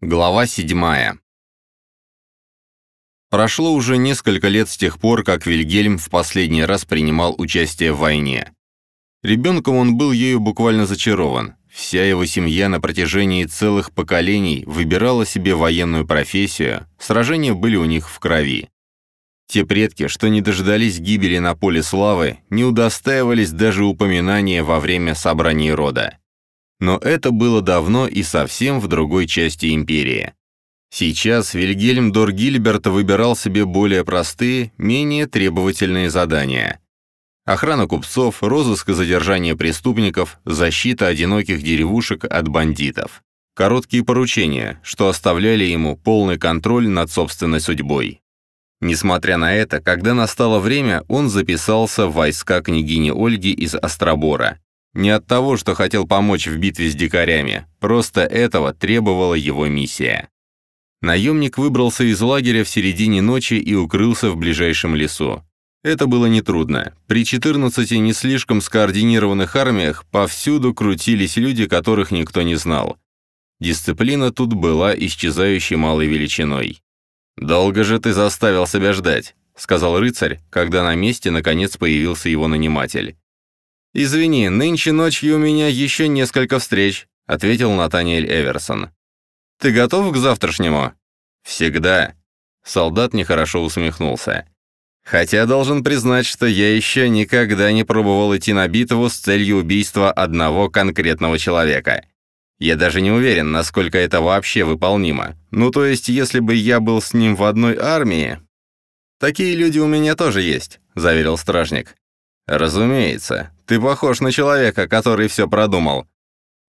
Глава 7. Прошло уже несколько лет с тех пор, как Вильгельм в последний раз принимал участие в войне. Ребенком он был ею буквально зачарован. Вся его семья на протяжении целых поколений выбирала себе военную профессию, сражения были у них в крови. Те предки, что не дождались гибели на поле славы, не удостаивались даже упоминания во время собраний рода. Но это было давно и совсем в другой части империи. Сейчас Вильгельм Дор Гильберт выбирал себе более простые, менее требовательные задания. Охрана купцов, розыск и задержание преступников, защита одиноких деревушек от бандитов. Короткие поручения, что оставляли ему полный контроль над собственной судьбой. Несмотря на это, когда настало время, он записался в войска княгини Ольги из Остробора, не от того, что хотел помочь в битве с дикарями, просто этого требовала его миссия. Наемник выбрался из лагеря в середине ночи и укрылся в ближайшем лесу. Это было нетрудно. При 14 не слишком скоординированных армиях повсюду крутились люди, которых никто не знал. Дисциплина тут была исчезающей малой величиной. «Долго же ты заставил себя ждать», — сказал рыцарь, когда на месте наконец появился его наниматель. «Извини, нынче ночью у меня еще несколько встреч», — ответил Натаниэль Эверсон. «Ты готов к завтрашнему?» «Всегда». Солдат нехорошо усмехнулся. «Хотя должен признать, что я еще никогда не пробовал идти на битву с целью убийства одного конкретного человека. Я даже не уверен, насколько это вообще выполнимо. Ну, то есть, если бы я был с ним в одной армии...» «Такие люди у меня тоже есть», — заверил стражник. «Разумеется. Ты похож на человека, который все продумал.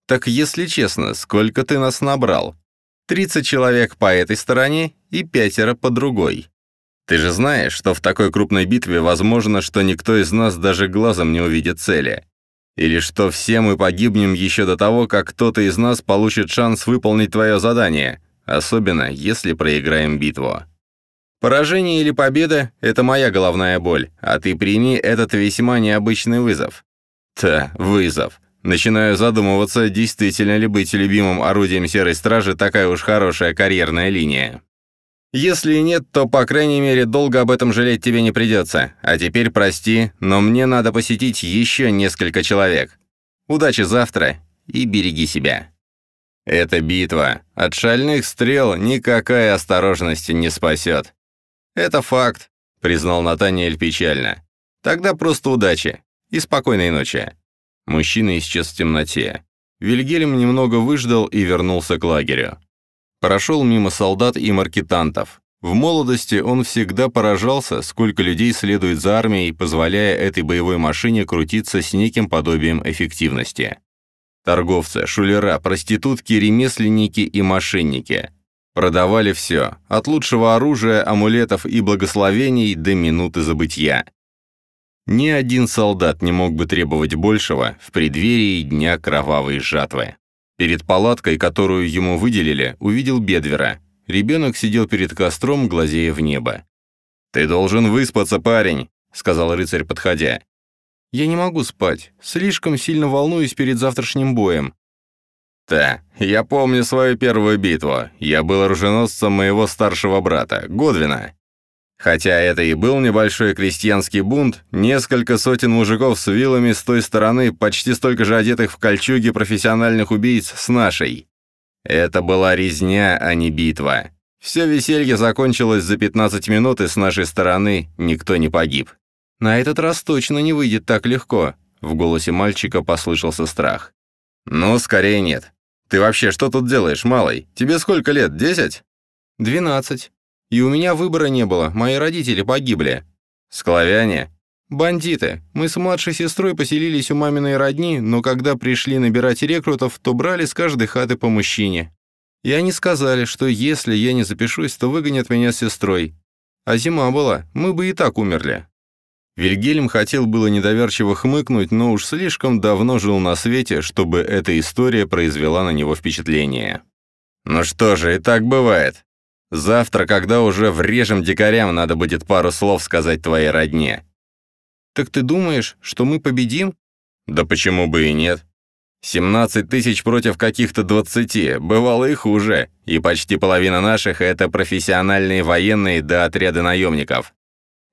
Так если честно, сколько ты нас набрал? 30 человек по этой стороне и пятеро по другой. Ты же знаешь, что в такой крупной битве возможно, что никто из нас даже глазом не увидит цели. Или что все мы погибнем еще до того, как кто-то из нас получит шанс выполнить твое задание, особенно если проиграем битву. Поражение или победа — это моя головная боль, а ты прими этот весьма необычный вызов. Та, вызов. Начинаю задумываться, действительно ли быть любимым орудием Серой Стражи такая уж хорошая карьерная линия. Если нет, то, по крайней мере, долго об этом жалеть тебе не придется. А теперь прости, но мне надо посетить еще несколько человек. Удачи завтра и береги себя. Это битва. От шальных стрел никакая осторожность не спасет. «Это факт», — признал Натаниэль печально. «Тогда просто удачи и спокойной ночи». Мужчина исчез в темноте. Вильгельм немного выждал и вернулся к лагерю. Прошел мимо солдат и маркетантов. В молодости он всегда поражался, сколько людей следует за армией, позволяя этой боевой машине крутиться с неким подобием эффективности. Торговцы, шулера, проститутки, ремесленники и мошенники. Продавали все, от лучшего оружия, амулетов и благословений до минуты забытья. Ни один солдат не мог бы требовать большего в преддверии дня кровавой жатвы. Перед палаткой, которую ему выделили, увидел Бедвера. Ребенок сидел перед костром, глазея в небо. «Ты должен выспаться, парень», — сказал рыцарь, подходя. «Я не могу спать. Слишком сильно волнуюсь перед завтрашним боем. «Да, я помню свою первую битву. Я был оруженосцем моего старшего брата, Годвина. Хотя это и был небольшой крестьянский бунт, несколько сотен мужиков с вилами с той стороны, почти столько же одетых в кольчуги профессиональных убийц с нашей. Это была резня, а не битва. Все веселье закончилось за 15 минут, и с нашей стороны никто не погиб. «На этот раз точно не выйдет так легко», — в голосе мальчика послышался страх. «Ну, скорее нет. Ты вообще что тут делаешь, малый? Тебе сколько лет, десять?» «Двенадцать. И у меня выбора не было, мои родители погибли». «Склавяне?» «Бандиты. Мы с младшей сестрой поселились у маминой родни, но когда пришли набирать рекрутов, то брали с каждой хаты по мужчине. И они сказали, что если я не запишусь, то выгонят меня с сестрой. А зима была, мы бы и так умерли». Вильгельм хотел было недоверчиво хмыкнуть, но уж слишком давно жил на свете, чтобы эта история произвела на него впечатление. «Ну что же, и так бывает. Завтра, когда уже врежем дикарям, надо будет пару слов сказать твоей родне». «Так ты думаешь, что мы победим?» «Да почему бы и нет. 17 тысяч против каких-то 20, бывало и хуже, и почти половина наших — это профессиональные военные до отряда наемников.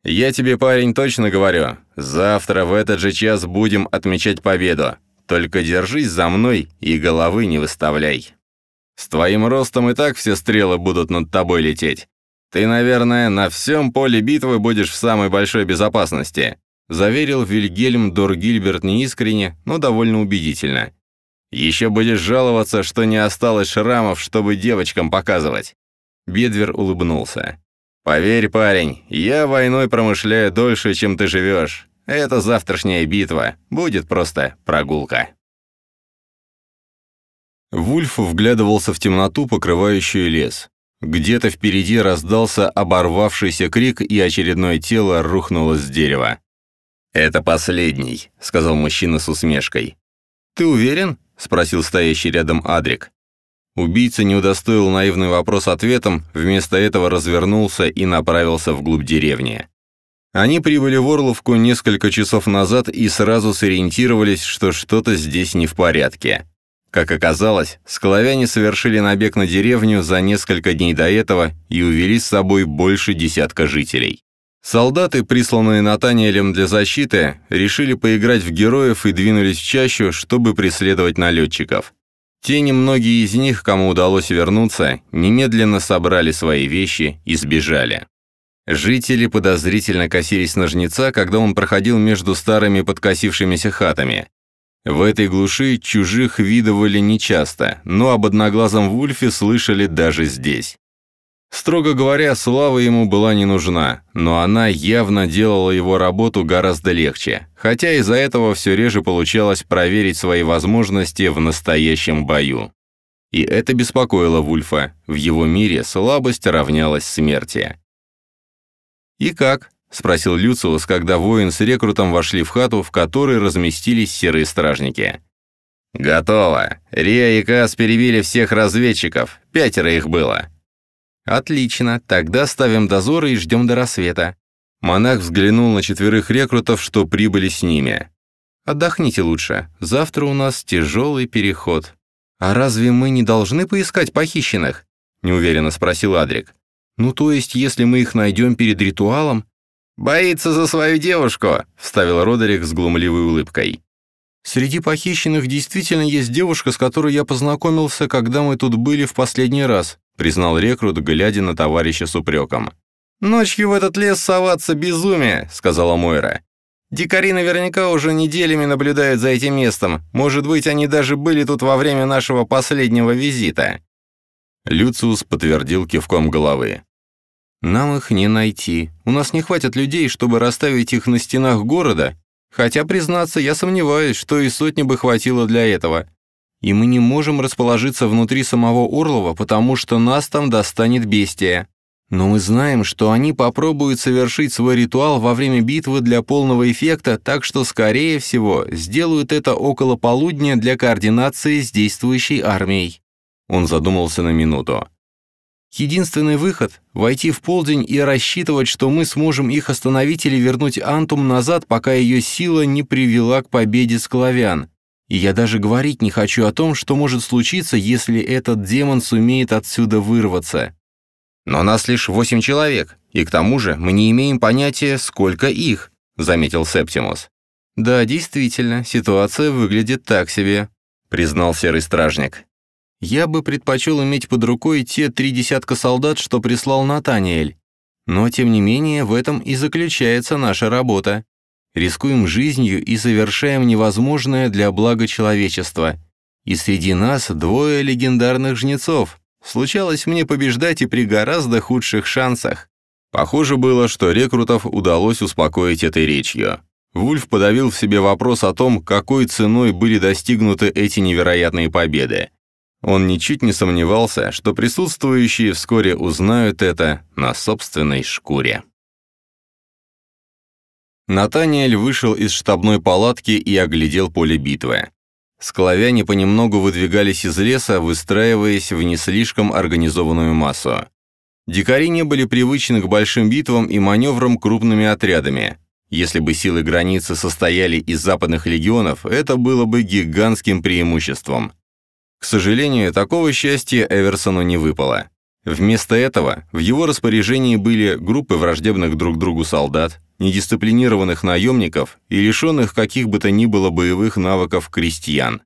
Я тебе, парень, точно говорю, завтра в этот же час будем отмечать победу. Только держись за мной и головы не выставляй. С твоим ростом и так все стрелы будут над тобой лететь. Ты, наверное, на всем поле битвы будешь в самой большой безопасности», заверил Вильгельм Доргильберт неискренне, но довольно убедительно. Еще будешь жаловаться, что не осталось шрамов, чтобы девочкам показывать». Бедвер улыбнулся. «Поверь, парень, я войной промышляю дольше, чем ты живешь. Это завтрашняя битва. Будет просто прогулка». Вульф вглядывался в темноту, покрывающую лес. Где-то впереди раздался оборвавшийся крик, и очередное тело рухнуло с дерева. «Это последний», — сказал мужчина с усмешкой. «Ты уверен?» — спросил стоящий рядом Адрик. Убийца не удостоил наивный вопрос ответом, вместо этого развернулся и направился вглубь деревни. Они прибыли в Орловку несколько часов назад и сразу сориентировались, что что-то здесь не в порядке. Как оказалось, склавяне совершили набег на деревню за несколько дней до этого и увели с собой больше десятка жителей. Солдаты, присланные Натаниэлем для защиты, решили поиграть в героев и двинулись в чащу, чтобы преследовать налетчиков. Те немногие из них, кому удалось вернуться, немедленно собрали свои вещи и сбежали. Жители подозрительно косились на жнеца, когда он проходил между старыми подкосившимися хатами. В этой глуши чужих видывали нечасто, но об одноглазом Вульфе слышали даже здесь. Строго говоря, слава ему была не нужна, но она явно делала его работу гораздо легче, хотя из-за этого все реже получалось проверить свои возможности в настоящем бою. И это беспокоило Вульфа, в его мире слабость равнялась смерти. «И как?» — спросил Люциус, когда воин с рекрутом вошли в хату, в которой разместились серые стражники. «Готово. Риа и Кас перебили всех разведчиков, пятеро их было. «Отлично, тогда ставим дозоры и ждем до рассвета». Монах взглянул на четверых рекрутов, что прибыли с ними. «Отдохните лучше, завтра у нас тяжелый переход». «А разве мы не должны поискать похищенных?» – неуверенно спросил Адрик. «Ну то есть, если мы их найдем перед ритуалом?» «Боится за свою девушку», – вставил Родерик с глумливой улыбкой. «Среди похищенных действительно есть девушка, с которой я познакомился, когда мы тут были в последний раз признал рекрут, глядя на товарища с упреком. «Ночью в этот лес соваться безумие», — сказала Мойра. «Дикари наверняка уже неделями наблюдают за этим местом. Может быть, они даже были тут во время нашего последнего визита». Люциус подтвердил кивком головы. «Нам их не найти. У нас не хватит людей, чтобы расставить их на стенах города. Хотя, признаться, я сомневаюсь, что и сотни бы хватило для этого и мы не можем расположиться внутри самого Орлова, потому что нас там достанет бестия. Но мы знаем, что они попробуют совершить свой ритуал во время битвы для полного эффекта, так что, скорее всего, сделают это около полудня для координации с действующей армией». Он задумался на минуту. Единственный выход — войти в полдень и рассчитывать, что мы сможем их остановить или вернуть Антум назад, пока ее сила не привела к победе склавян. И я даже говорить не хочу о том, что может случиться, если этот демон сумеет отсюда вырваться. Но нас лишь восемь человек, и к тому же мы не имеем понятия, сколько их, заметил Септимус. Да, действительно, ситуация выглядит так себе, признал серый стражник. Я бы предпочел иметь под рукой те три десятка солдат, что прислал Натаниэль. Но, тем не менее, в этом и заключается наша работа рискуем жизнью и совершаем невозможное для блага человечества. И среди нас двое легендарных жнецов. Случалось мне побеждать и при гораздо худших шансах. Похоже было, что рекрутов удалось успокоить этой речью. Вульф подавил в себе вопрос о том, какой ценой были достигнуты эти невероятные победы. Он ничуть не сомневался, что присутствующие вскоре узнают это на собственной шкуре. Натаниэль вышел из штабной палатки и оглядел поле битвы. Склавяне понемногу выдвигались из леса, выстраиваясь в не слишком организованную массу. Дикари не были привычны к большим битвам и маневрам крупными отрядами. Если бы силы границы состояли из западных легионов, это было бы гигантским преимуществом. К сожалению, такого счастья Эверсону не выпало. Вместо этого в его распоряжении были группы враждебных друг другу солдат, недисциплинированных наемников и лишенных каких бы то ни было боевых навыков крестьян.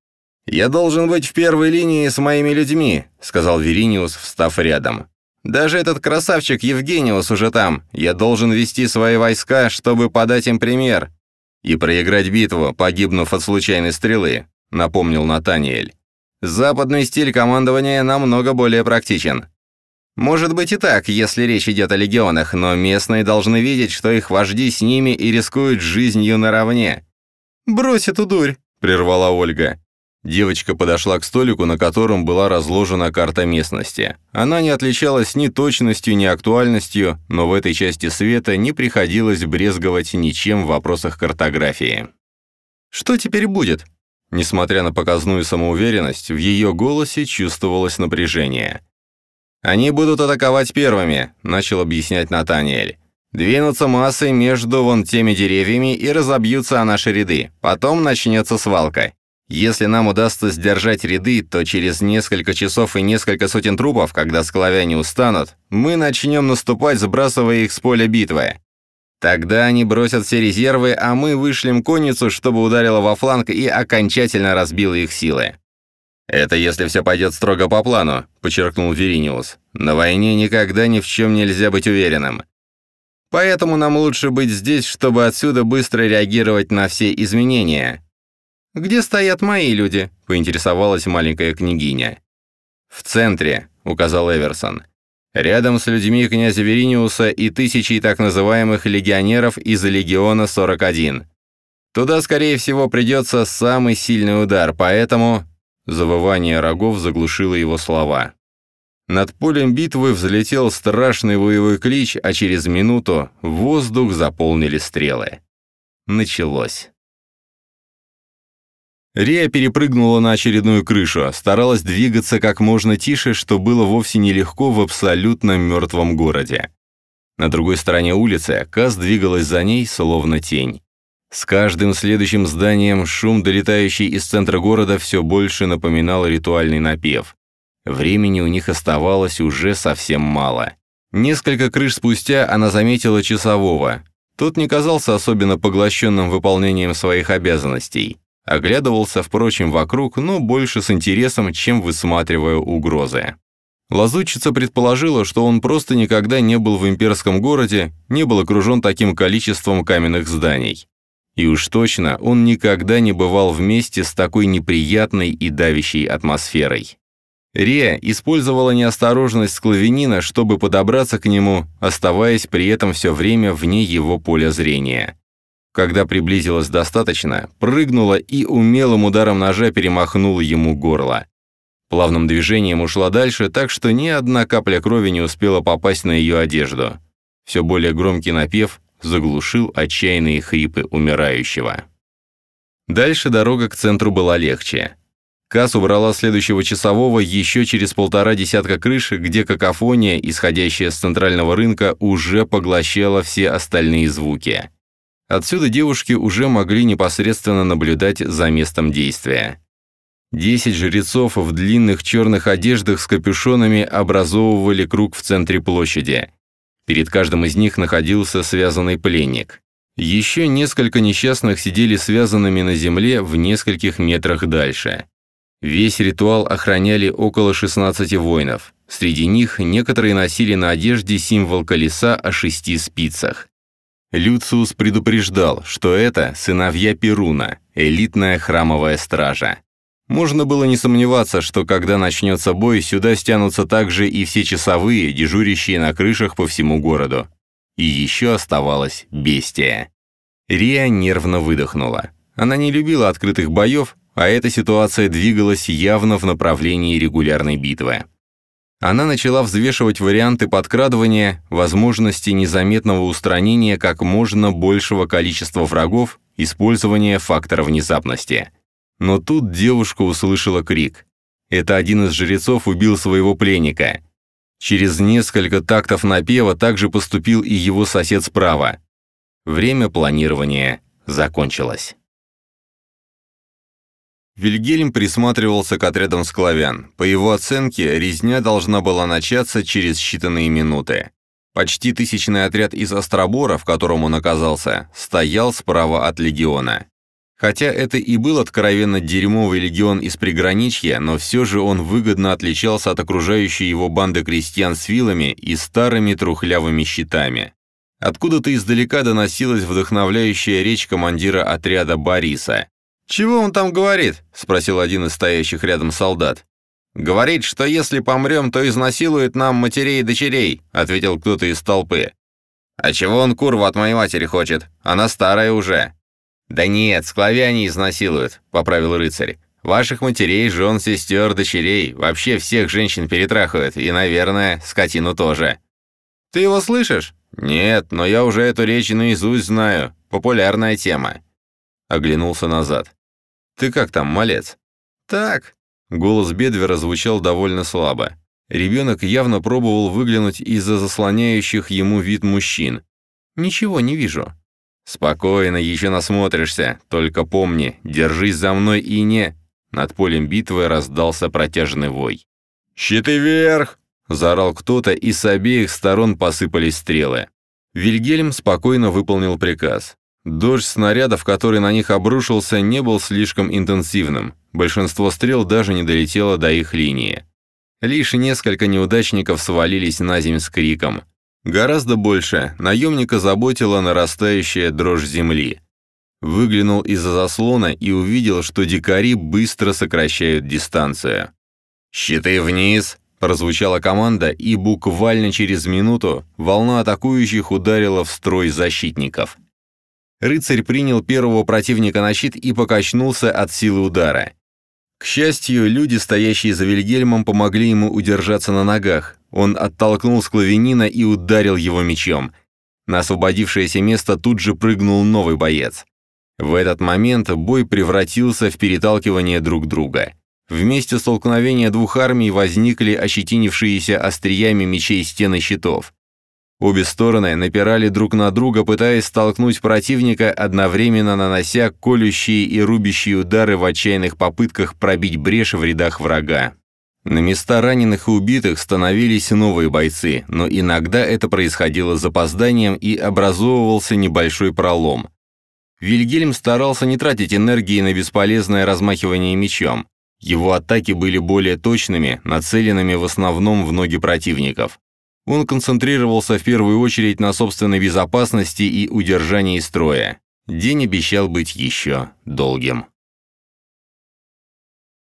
«Я должен быть в первой линии с моими людьми», — сказал Вериниус, встав рядом. «Даже этот красавчик Евгениус уже там. Я должен вести свои войска, чтобы подать им пример и проиграть битву, погибнув от случайной стрелы», — напомнил Натаниэль. «Западный стиль командования намного более практичен. Может быть и так, если речь идет о легионах, но местные должны видеть, что их вожди с ними и рискуют жизнью наравне. «Брось эту дурь», — прервала Ольга. Девочка подошла к столику, на котором была разложена карта местности. Она не отличалась ни точностью, ни актуальностью, но в этой части света не приходилось брезговать ничем в вопросах картографии. «Что теперь будет?» Несмотря на показную самоуверенность, в ее голосе чувствовалось напряжение. «Они будут атаковать первыми», — начал объяснять Натаниэль. «Двинутся массой между вон теми деревьями и разобьются о наши ряды. Потом начнется свалка. Если нам удастся сдержать ряды, то через несколько часов и несколько сотен трупов, когда склавяне устанут, мы начнем наступать, сбрасывая их с поля битвы. Тогда они бросят все резервы, а мы вышлем конницу, чтобы ударила во фланг и окончательно разбила их силы. «Это если все пойдет строго по плану», — подчеркнул Вериниус. «На войне никогда ни в чем нельзя быть уверенным. Поэтому нам лучше быть здесь, чтобы отсюда быстро реагировать на все изменения». «Где стоят мои люди?» — поинтересовалась маленькая княгиня. «В центре», — указал Эверсон. «Рядом с людьми князя Вериниуса и тысячей так называемых легионеров из Легиона 41. Туда, скорее всего, придется самый сильный удар, поэтому Завывание рогов заглушило его слова. Над полем битвы взлетел страшный воевой клич, а через минуту воздух заполнили стрелы. Началось. Рия перепрыгнула на очередную крышу, старалась двигаться как можно тише, что было вовсе нелегко в абсолютно мертвом городе. На другой стороне улицы Каз двигалась за ней, словно тень. С каждым следующим зданием шум, долетающий из центра города, все больше напоминал ритуальный напев. Времени у них оставалось уже совсем мало. Несколько крыш спустя она заметила часового. Тот не казался особенно поглощенным выполнением своих обязанностей. Оглядывался, впрочем, вокруг, но больше с интересом, чем высматривая угрозы. Лазутчица предположила, что он просто никогда не был в имперском городе, не был окружен таким количеством каменных зданий. И уж точно он никогда не бывал вместе с такой неприятной и давящей атмосферой. Риа использовала неосторожность склавенина, чтобы подобраться к нему, оставаясь при этом все время вне его поля зрения. Когда приблизилась достаточно, прыгнула и умелым ударом ножа перемахнула ему горло. Плавным движением ушла дальше, так что ни одна капля крови не успела попасть на ее одежду. Все более громкий напев заглушил отчаянные хрипы умирающего. Дальше дорога к центру была легче. Касс убрала следующего часового еще через полтора десятка крыш, где какофония, исходящая с центрального рынка, уже поглощала все остальные звуки. Отсюда девушки уже могли непосредственно наблюдать за местом действия. Десять жрецов в длинных черных одеждах с капюшонами образовывали круг в центре площади. Перед каждым из них находился связанный пленник. Еще несколько несчастных сидели связанными на земле в нескольких метрах дальше. Весь ритуал охраняли около 16 воинов. Среди них некоторые носили на одежде символ колеса о шести спицах. Люциус предупреждал, что это сыновья Перуна, элитная храмовая стража. Можно было не сомневаться, что когда начнется бой, сюда стянутся также и все часовые, дежурящие на крышах по всему городу. И еще оставалась бестия. Риа нервно выдохнула. Она не любила открытых боев, а эта ситуация двигалась явно в направлении регулярной битвы. Она начала взвешивать варианты подкрадывания, возможности незаметного устранения как можно большего количества врагов, использования фактора внезапности – но тут девушка услышала крик. Это один из жрецов убил своего пленника. Через несколько тактов напева также поступил и его сосед справа. Время планирования закончилось. Вильгельм присматривался к отрядам склавян. По его оценке, резня должна была начаться через считанные минуты. Почти тысячный отряд из Остробора, в котором он оказался, стоял справа от легиона. Хотя это и был откровенно дерьмовый легион из приграничья, но все же он выгодно отличался от окружающей его банды крестьян с вилами и старыми трухлявыми щитами. Откуда-то издалека доносилась вдохновляющая речь командира отряда Бориса. «Чего он там говорит?» — спросил один из стоящих рядом солдат. «Говорит, что если помрем, то изнасилует нам матерей и дочерей», — ответил кто-то из толпы. «А чего он курву от моей матери хочет? Она старая уже». «Да нет, склавяне изнасилуют», — поправил рыцарь. «Ваших матерей, жен, сестер, дочерей, вообще всех женщин перетрахают, и, наверное, скотину тоже». «Ты его слышишь?» «Нет, но я уже эту речь наизусть знаю. Популярная тема». Оглянулся назад. «Ты как там, малец?» «Так». Голос Бедвера звучал довольно слабо. Ребенок явно пробовал выглянуть из-за заслоняющих ему вид мужчин. «Ничего не вижу». «Спокойно, еще насмотришься. Только помни, держись за мной и не...» Над полем битвы раздался протяжный вой. «Щиты вверх!» — заорал кто-то, и с обеих сторон посыпались стрелы. Вильгельм спокойно выполнил приказ. Дождь снарядов, который на них обрушился, не был слишком интенсивным. Большинство стрел даже не долетело до их линии. Лишь несколько неудачников свалились на землю с криком. Гораздо больше наемника заботила нарастающая дрожь земли. Выглянул из-за заслона и увидел, что дикари быстро сокращают дистанцию. «Щиты вниз!» – прозвучала команда, и буквально через минуту волна атакующих ударила в строй защитников. Рыцарь принял первого противника на щит и покачнулся от силы удара. К счастью, люди, стоящие за Вильгельмом, помогли ему удержаться на ногах. Он оттолкнул склавянина и ударил его мечом. На освободившееся место тут же прыгнул новый боец. В этот момент бой превратился в переталкивание друг друга. Вместе столкновения двух армий возникли ощетинившиеся остриями мечей стены щитов. Обе стороны напирали друг на друга, пытаясь столкнуть противника, одновременно нанося колющие и рубящие удары в отчаянных попытках пробить брешь в рядах врага. На места раненых и убитых становились новые бойцы, но иногда это происходило с запозданием и образовывался небольшой пролом. Вильгельм старался не тратить энергии на бесполезное размахивание мечом. Его атаки были более точными, нацеленными в основном в ноги противников. Он концентрировался в первую очередь на собственной безопасности и удержании строя. День обещал быть еще долгим.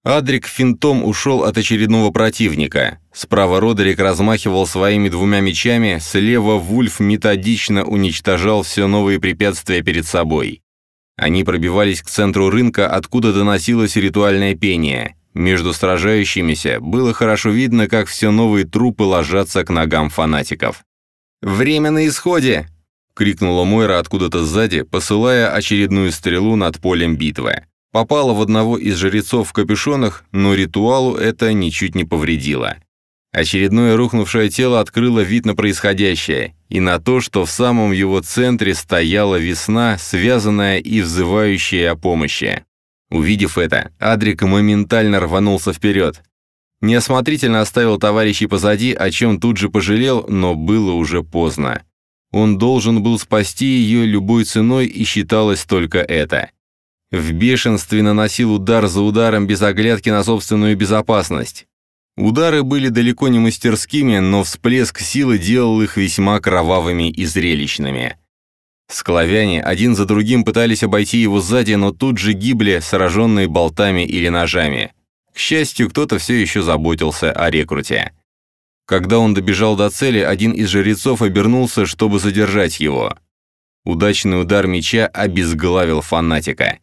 Адрик финтом ушел от очередного противника. Справа Родерик размахивал своими двумя мечами, слева Вульф методично уничтожал все новые препятствия перед собой. Они пробивались к центру рынка, откуда доносилось ритуальное пение. Между сражающимися было хорошо видно, как все новые трупы ложатся к ногам фанатиков. «Время на исходе!» — крикнула Мойра откуда-то сзади, посылая очередную стрелу над полем битвы. Попала в одного из жрецов в капюшонах, но ритуалу это ничуть не повредило. Очередное рухнувшее тело открыло вид на происходящее и на то, что в самом его центре стояла весна, связанная и взывающая о помощи. Увидев это, Адрик моментально рванулся вперед. Неосмотрительно оставил товарищей позади, о чем тут же пожалел, но было уже поздно. Он должен был спасти ее любой ценой, и считалось только это. В бешенстве наносил удар за ударом без оглядки на собственную безопасность. Удары были далеко не мастерскими, но всплеск силы делал их весьма кровавыми и зрелищными. Склавяне один за другим пытались обойти его сзади, но тут же гибли, сраженные болтами или ножами. К счастью, кто-то все еще заботился о рекруте. Когда он добежал до цели, один из жрецов обернулся, чтобы задержать его. Удачный удар меча обезглавил фанатика.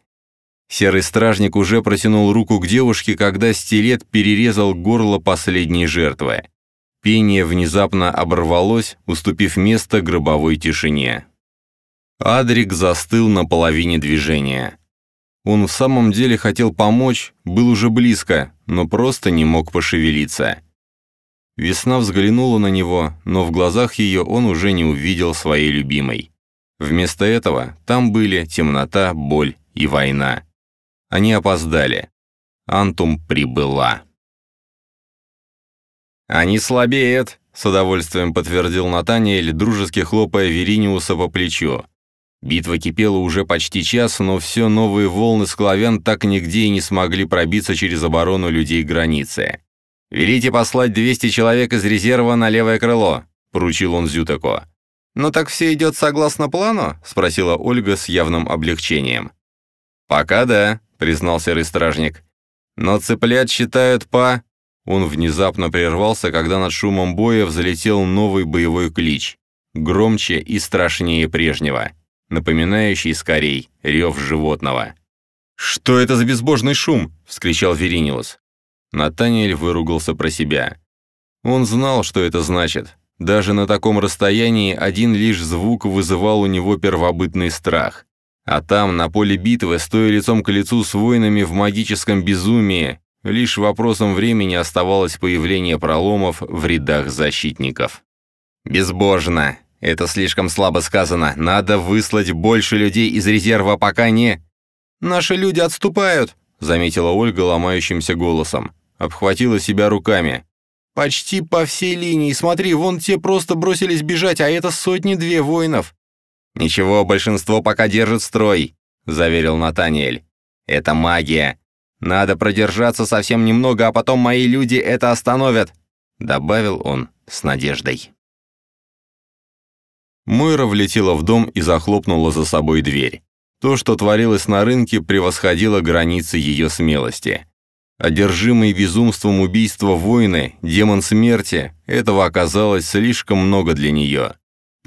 Серый стражник уже протянул руку к девушке, когда стилет перерезал горло последней жертвы. Пение внезапно оборвалось, уступив место гробовой тишине. Адрик застыл на половине движения. Он в самом деле хотел помочь, был уже близко, но просто не мог пошевелиться. Весна взглянула на него, но в глазах ее он уже не увидел своей любимой. Вместо этого там были темнота, боль и война. Они опоздали. Антум прибыла. «Они слабеют», — с удовольствием подтвердил Натаниэль, дружески хлопая Вериниуса по плечу. Битва кипела уже почти час, но все новые волны склавян так нигде и не смогли пробиться через оборону людей границы. «Велите послать 200 человек из резерва на левое крыло», — поручил он Зютако. «Ну так все идет согласно плану?» — спросила Ольга с явным облегчением. «Пока да», — признал серый стражник. «Но цыплят считают по...» Он внезапно прервался, когда над шумом боя взлетел новый боевой клич, громче и страшнее прежнего, напоминающий скорей рев животного. «Что это за безбожный шум?» — вскричал Веринилус. Натаниэль выругался про себя. Он знал, что это значит. Даже на таком расстоянии один лишь звук вызывал у него первобытный страх. А там, на поле битвы, стоя лицом к лицу с воинами в магическом безумии, лишь вопросом времени оставалось появление проломов в рядах защитников. «Безбожно! Это слишком слабо сказано. Надо выслать больше людей из резерва, пока не...» «Наши люди отступают!» — заметила Ольга ломающимся голосом. Обхватила себя руками. «Почти по всей линии. Смотри, вон те просто бросились бежать, а это сотни-две воинов. «Ничего, большинство пока держит строй», — заверил Натаниэль. «Это магия. Надо продержаться совсем немного, а потом мои люди это остановят», — добавил он с надеждой. Мойра влетела в дом и захлопнула за собой дверь. То, что творилось на рынке, превосходило границы ее смелости. Одержимый безумством убийства воины, демон смерти, этого оказалось слишком много для нее.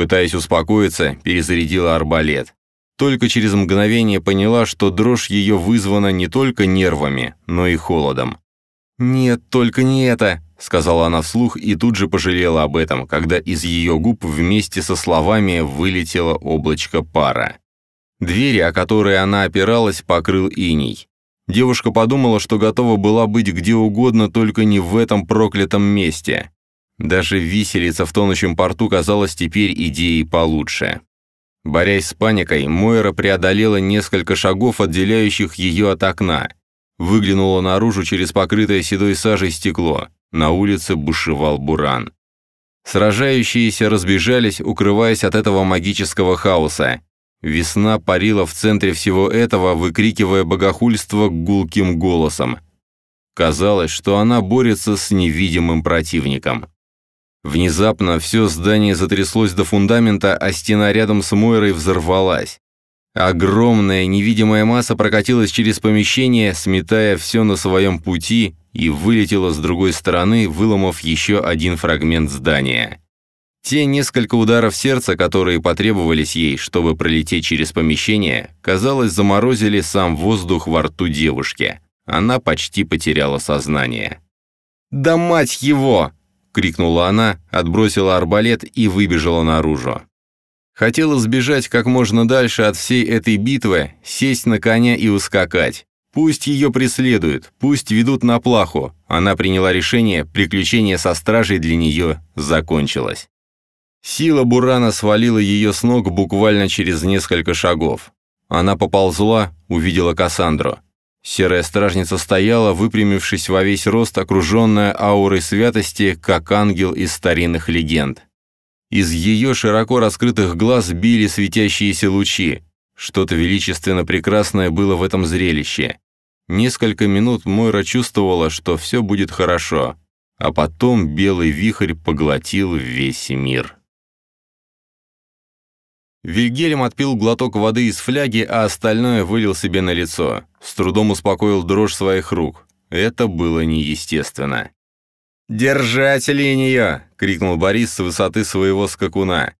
Пытаясь успокоиться, перезарядила арбалет. Только через мгновение поняла, что дрожь ее вызвана не только нервами, но и холодом. «Нет, только не это», — сказала она вслух и тут же пожалела об этом, когда из ее губ вместе со словами вылетело облачко пара. Двери, о которые она опиралась, покрыл иней. Девушка подумала, что готова была быть где угодно, только не в этом проклятом месте. Даже виселица в тонущем порту казалась теперь идеей получше. Борясь с паникой, Мойра преодолела несколько шагов, отделяющих ее от окна. Выглянула наружу через покрытое седой сажей стекло. На улице бушевал буран. Сражающиеся разбежались, укрываясь от этого магического хаоса. Весна парила в центре всего этого, выкрикивая богохульство гулким голосом. Казалось, что она борется с невидимым противником. Внезапно все здание затряслось до фундамента, а стена рядом с Мойрой взорвалась. Огромная невидимая масса прокатилась через помещение, сметая все на своем пути и вылетела с другой стороны, выломав еще один фрагмент здания. Те несколько ударов сердца, которые потребовались ей, чтобы пролететь через помещение, казалось, заморозили сам воздух во рту девушки. Она почти потеряла сознание. «Да мать его!» — крикнула она, отбросила арбалет и выбежала наружу. Хотела сбежать как можно дальше от всей этой битвы, сесть на коня и ускакать. Пусть ее преследуют, пусть ведут на плаху. Она приняла решение, приключение со стражей для нее закончилось. Сила Бурана свалила ее с ног буквально через несколько шагов. Она поползла, увидела Кассандру. Серая стражница стояла, выпрямившись во весь рост, окруженная аурой святости, как ангел из старинных легенд. Из ее широко раскрытых глаз били светящиеся лучи. Что-то величественно прекрасное было в этом зрелище. Несколько минут Мойра чувствовала, что все будет хорошо, а потом белый вихрь поглотил весь мир. Вильгельм отпил глоток воды из фляги, а остальное вылил себе на лицо. С трудом успокоил дрожь своих рук. Это было неестественно. «Держать линию!» — крикнул Борис с высоты своего скакуна.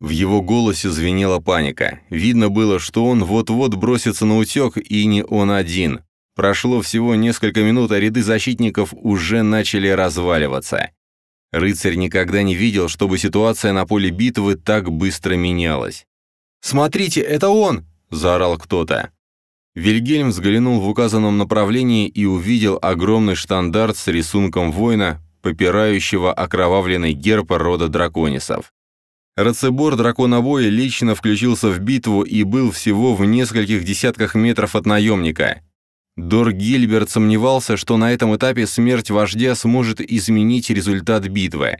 В его голосе звенела паника. Видно было, что он вот-вот бросится на утек, и не он один. Прошло всего несколько минут, а ряды защитников уже начали разваливаться. Рыцарь никогда не видел, чтобы ситуация на поле битвы так быстро менялась. «Смотрите, это он!» – заорал кто-то. Вильгельм взглянул в указанном направлении и увидел огромный штандарт с рисунком воина, попирающего окровавленный герб рода драконисов. Рацебор драконобоя лично включился в битву и был всего в нескольких десятках метров от наемника. Дор Гильберт сомневался, что на этом этапе смерть вождя сможет изменить результат битвы.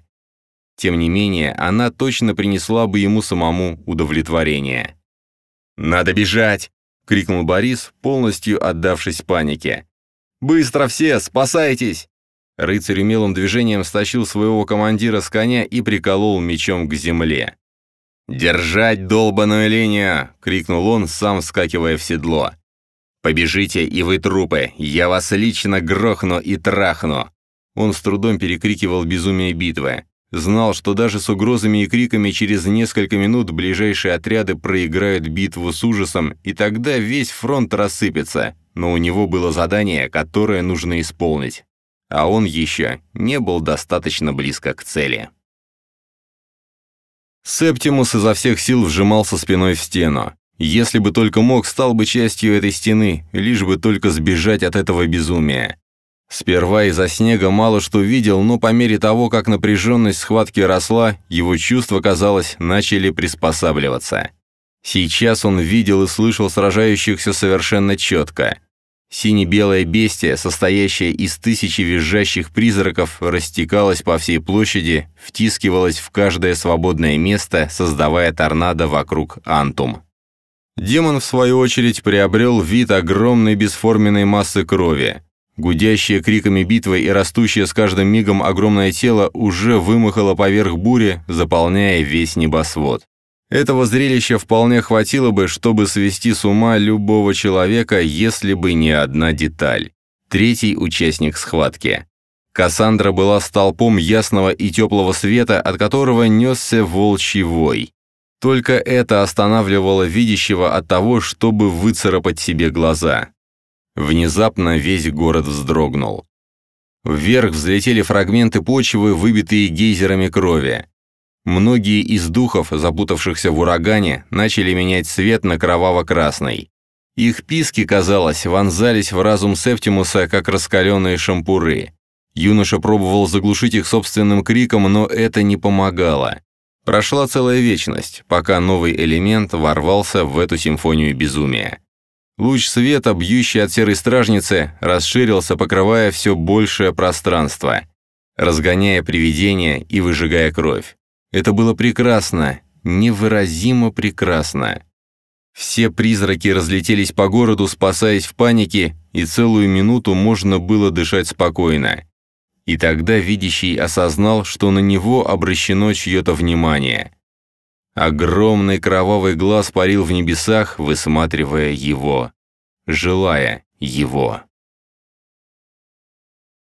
Тем не менее, она точно принесла бы ему самому удовлетворение. «Надо бежать!» — крикнул Борис, полностью отдавшись панике. «Быстро все, спасайтесь!» Рыцарь умелым движением стащил своего командира с коня и приколол мечом к земле. «Держать долбаную линию!» — крикнул он, сам вскакивая в седло. «Побежите, и вы трупы! Я вас лично грохну и трахну!» Он с трудом перекрикивал безумие битвы. Знал, что даже с угрозами и криками через несколько минут ближайшие отряды проиграют битву с ужасом, и тогда весь фронт рассыпется, но у него было задание, которое нужно исполнить. А он еще не был достаточно близко к цели. Септимус изо всех сил вжимался спиной в стену. Если бы только мог, стал бы частью этой стены, лишь бы только сбежать от этого безумия. Сперва из-за снега мало что видел, но по мере того, как напряженность схватки росла, его чувства, казалось, начали приспосабливаться. Сейчас он видел и слышал сражающихся совершенно четко. Сине-белое бестие, состоящее из тысячи визжащих призраков, растекалось по всей площади, втискивалось в каждое свободное место, создавая торнадо вокруг Антум. Демон, в свою очередь, приобрел вид огромной бесформенной массы крови. Гудящее криками битвы и растущее с каждым мигом огромное тело уже вымахало поверх бури, заполняя весь небосвод. Этого зрелища вполне хватило бы, чтобы свести с ума любого человека, если бы не одна деталь. Третий участник схватки. Кассандра была столпом ясного и теплого света, от которого несся волчий вой. Только это останавливало видящего от того, чтобы выцарапать себе глаза. Внезапно весь город вздрогнул. Вверх взлетели фрагменты почвы, выбитые гейзерами крови. Многие из духов, запутавшихся в урагане, начали менять цвет на кроваво-красный. Их писки, казалось, вонзались в разум Септимуса, как раскаленные шампуры. Юноша пробовал заглушить их собственным криком, но это не помогало. Прошла целая вечность, пока новый элемент ворвался в эту симфонию безумия. Луч света, бьющий от серой стражницы, расширился, покрывая все большее пространство, разгоняя привидения и выжигая кровь. Это было прекрасно, невыразимо прекрасно. Все призраки разлетелись по городу, спасаясь в панике, и целую минуту можно было дышать спокойно. И тогда видящий осознал, что на него обращено чье-то внимание. Огромный кровавый глаз парил в небесах, высматривая его, желая его.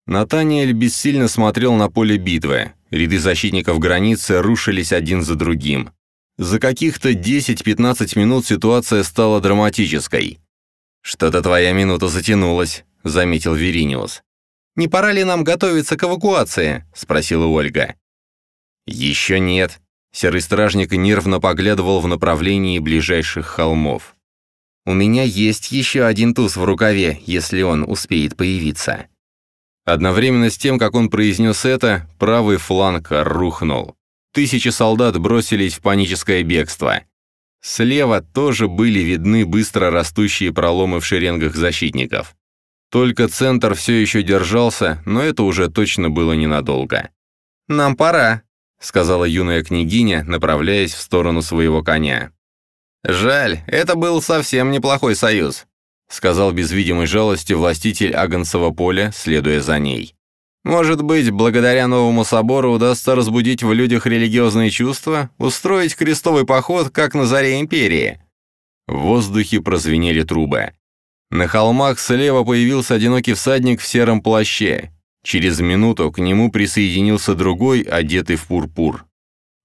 Натаниэль бессильно смотрел на поле битвы. Ряды защитников границы рушились один за другим. За каких-то 10-15 минут ситуация стала драматической. «Что-то твоя минута затянулась», — заметил Вериниус. «Не пора ли нам готовиться к эвакуации?» — спросила Ольга. «Еще нет», Серый стражник нервно поглядывал в направлении ближайших холмов. «У меня есть еще один туз в рукаве, если он успеет появиться». Одновременно с тем, как он произнес это, правый фланг рухнул. Тысячи солдат бросились в паническое бегство. Слева тоже были видны быстро растущие проломы в шеренгах защитников. Только центр все еще держался, но это уже точно было ненадолго. «Нам пора», сказала юная княгиня, направляясь в сторону своего коня. «Жаль, это был совсем неплохой союз», сказал без видимой жалости властитель Агансова поля, следуя за ней. «Может быть, благодаря новому собору удастся разбудить в людях религиозные чувства, устроить крестовый поход, как на заре империи?» В воздухе прозвенели трубы. На холмах слева появился одинокий всадник в сером плаще. Через минуту к нему присоединился другой, одетый в пурпур.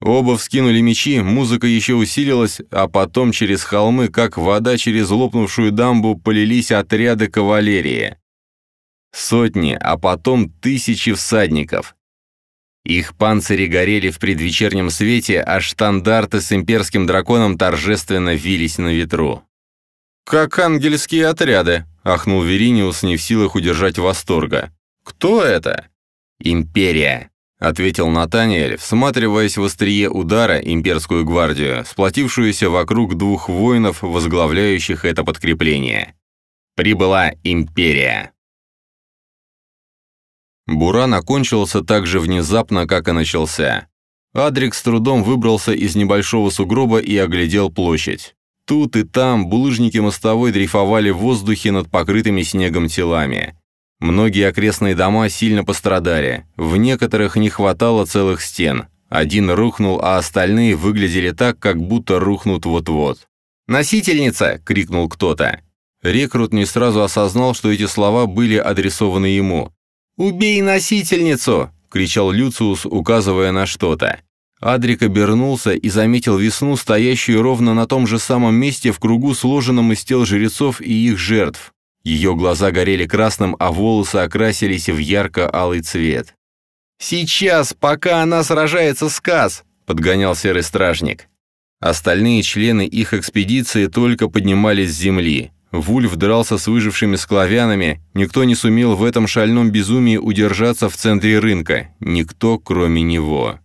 Оба вскинули мечи, музыка еще усилилась, а потом через холмы, как вода через лопнувшую дамбу, полились отряды кавалерии. Сотни, а потом тысячи всадников. Их панцири горели в предвечернем свете, а штандарты с имперским драконом торжественно вились на ветру. «Как ангельские отряды!» — ахнул Вериниус, не в силах удержать восторга. «Кто это?» «Империя», — ответил Натаниэль, всматриваясь в острие удара имперскую гвардию, сплотившуюся вокруг двух воинов, возглавляющих это подкрепление. Прибыла империя. Буран окончился так же внезапно, как и начался. Адрик с трудом выбрался из небольшого сугроба и оглядел площадь. Тут и там булыжники мостовой дрейфовали в воздухе над покрытыми снегом телами. Многие окрестные дома сильно пострадали, в некоторых не хватало целых стен. Один рухнул, а остальные выглядели так, как будто рухнут вот-вот. «Носительница!» — крикнул кто-то. Рекрут не сразу осознал, что эти слова были адресованы ему. «Убей носительницу!» — кричал Люциус, указывая на что-то. Адрик обернулся и заметил весну, стоящую ровно на том же самом месте в кругу, сложенном из тел жрецов и их жертв. Ее глаза горели красным, а волосы окрасились в ярко-алый цвет. «Сейчас, пока она сражается с Каз!» — подгонял серый стражник. Остальные члены их экспедиции только поднимались с земли. Вульф дрался с выжившими склавянами, никто не сумел в этом шальном безумии удержаться в центре рынка, никто, кроме него.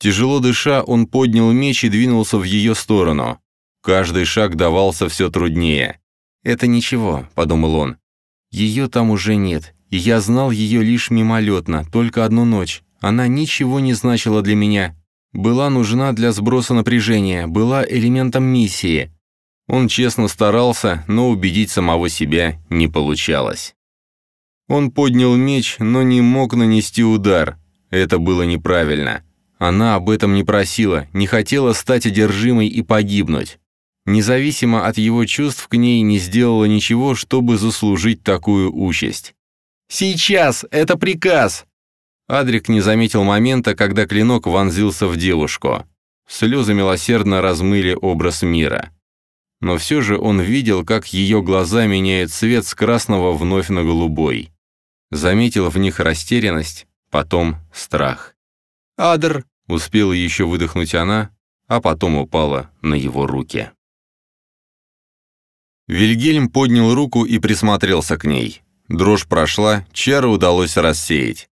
Тяжело дыша, он поднял меч и двинулся в ее сторону. Каждый шаг давался все труднее. «Это ничего», — подумал он. «Ее там уже нет, и я знал ее лишь мимолетно, только одну ночь. Она ничего не значила для меня. Была нужна для сброса напряжения, была элементом миссии. Он честно старался, но убедить самого себя не получалось. Он поднял меч, но не мог нанести удар. Это было неправильно. Она об этом не просила, не хотела стать одержимой и погибнуть. Независимо от его чувств к ней не сделала ничего, чтобы заслужить такую участь. «Сейчас! Это приказ!» Адрик не заметил момента, когда клинок вонзился в девушку. Слезы милосердно размыли образ мира но все же он видел, как ее глаза меняют цвет с красного вновь на голубой. Заметил в них растерянность, потом страх. «Адр!» — успела еще выдохнуть она, а потом упала на его руки. Вильгельм поднял руку и присмотрелся к ней. Дрожь прошла, чары удалось рассеять.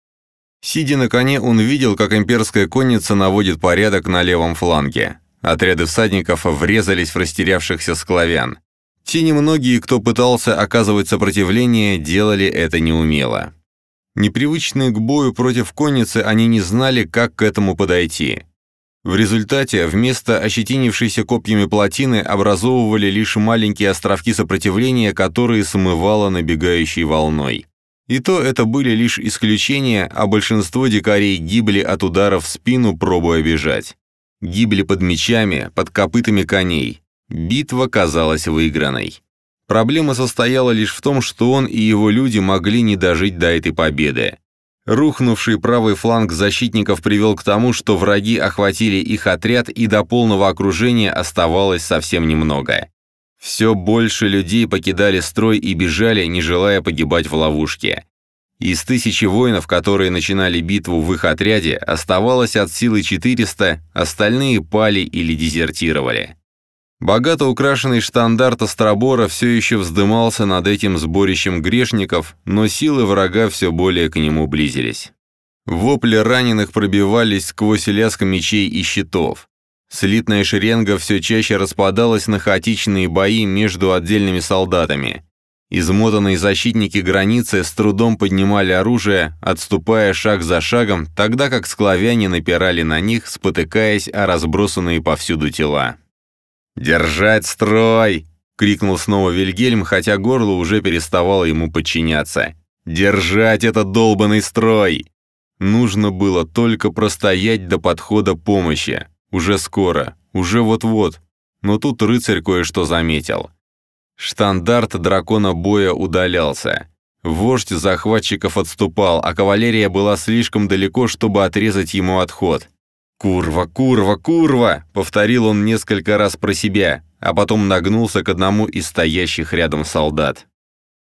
Сидя на коне, он видел, как имперская конница наводит порядок на левом фланге. Отряды всадников врезались в растерявшихся склавян. Те немногие, кто пытался оказывать сопротивление, делали это неумело. Непривычные к бою против конницы, они не знали, как к этому подойти. В результате вместо ощетинившейся копьями плотины образовывали лишь маленькие островки сопротивления, которые смывало набегающей волной. И то это были лишь исключения, а большинство дикарей гибли от ударов в спину, пробуя бежать гибли под мечами, под копытами коней. Битва казалась выигранной. Проблема состояла лишь в том, что он и его люди могли не дожить до этой победы. Рухнувший правый фланг защитников привел к тому, что враги охватили их отряд и до полного окружения оставалось совсем немного. Все больше людей покидали строй и бежали, не желая погибать в ловушке. Из тысячи воинов, которые начинали битву в их отряде, оставалось от силы 400, остальные пали или дезертировали. Богато украшенный штандарт Острабора все еще вздымался над этим сборищем грешников, но силы врага все более к нему близились. Вопли раненых пробивались сквозь лязг мечей и щитов. Слитная шеренга все чаще распадалась на хаотичные бои между отдельными солдатами. Измотанные защитники границы с трудом поднимали оружие, отступая шаг за шагом, тогда как склавяне напирали на них, спотыкаясь о разбросанные повсюду тела. «Держать строй!» — крикнул снова Вильгельм, хотя горло уже переставало ему подчиняться. «Держать этот долбанный строй!» Нужно было только простоять до подхода помощи. Уже скоро, уже вот-вот. Но тут рыцарь кое-что заметил. Штандарт дракона боя удалялся. Вождь захватчиков отступал, а кавалерия была слишком далеко, чтобы отрезать ему отход. «Курва, курва, курва!» — повторил он несколько раз про себя, а потом нагнулся к одному из стоящих рядом солдат.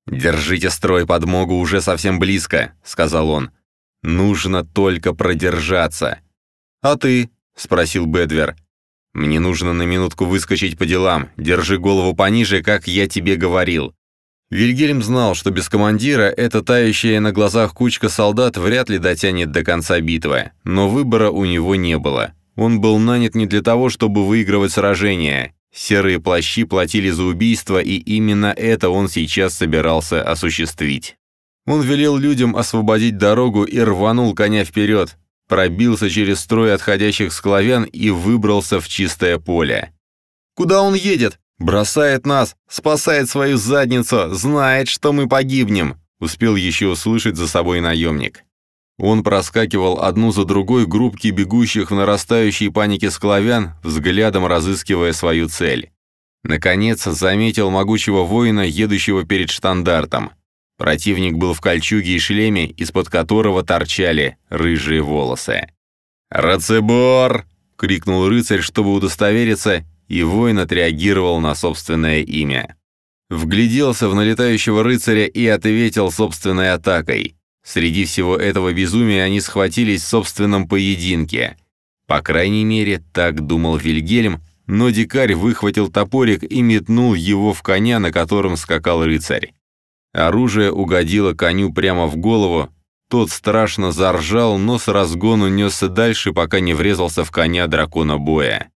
«Держите строй, подмогу уже совсем близко», — сказал он. «Нужно только продержаться». «А ты?» — спросил Бедвер. «Мне нужно на минутку выскочить по делам. Держи голову пониже, как я тебе говорил». Вильгельм знал, что без командира эта тающая на глазах кучка солдат вряд ли дотянет до конца битвы, но выбора у него не было. Он был нанят не для того, чтобы выигрывать сражения. Серые плащи платили за убийство, и именно это он сейчас собирался осуществить. Он велел людям освободить дорогу и рванул коня вперед, пробился через строй отходящих склавян и выбрался в чистое поле. «Куда он едет?» «Бросает нас, спасает свою задницу, знает, что мы погибнем», успел еще услышать за собой наемник. Он проскакивал одну за другой группки бегущих в нарастающей панике склавян, взглядом разыскивая свою цель. Наконец заметил могучего воина, едущего перед штандартом. Противник был в кольчуге и шлеме, из-под которого торчали рыжие волосы. «Рацебор!» — крикнул рыцарь, чтобы удостовериться, и воин отреагировал на собственное имя. Вгляделся в налетающего рыцаря и ответил собственной атакой. Среди всего этого безумия они схватились в собственном поединке. По крайней мере, так думал Вильгельм, но дикарь выхватил топорик и метнул его в коня, на котором скакал рыцарь. Оружие угодило коню прямо в голову, тот страшно заржал, но с разгону несся дальше, пока не врезался в коня дракона боя.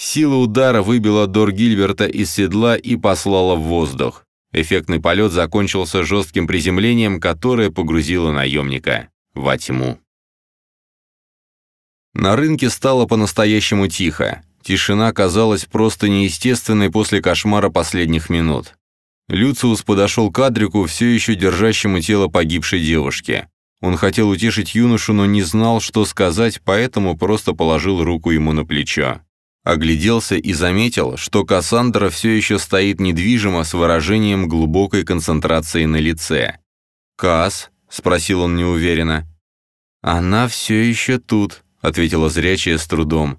Сила удара выбила Дор Гильберта из седла и послала в воздух. Эффектный полет закончился жестким приземлением, которое погрузило наемника во тьму. На рынке стало по-настоящему тихо. Тишина казалась просто неестественной после кошмара последних минут. Люциус подошел к Адрику, все еще держащему тело погибшей девушки. Он хотел утешить юношу, но не знал, что сказать, поэтому просто положил руку ему на плечо. Огляделся и заметил, что Кассандра все еще стоит недвижимо с выражением глубокой концентрации на лице. «Касс?» — спросил он неуверенно. «Она все еще тут», — ответила зрячая с трудом.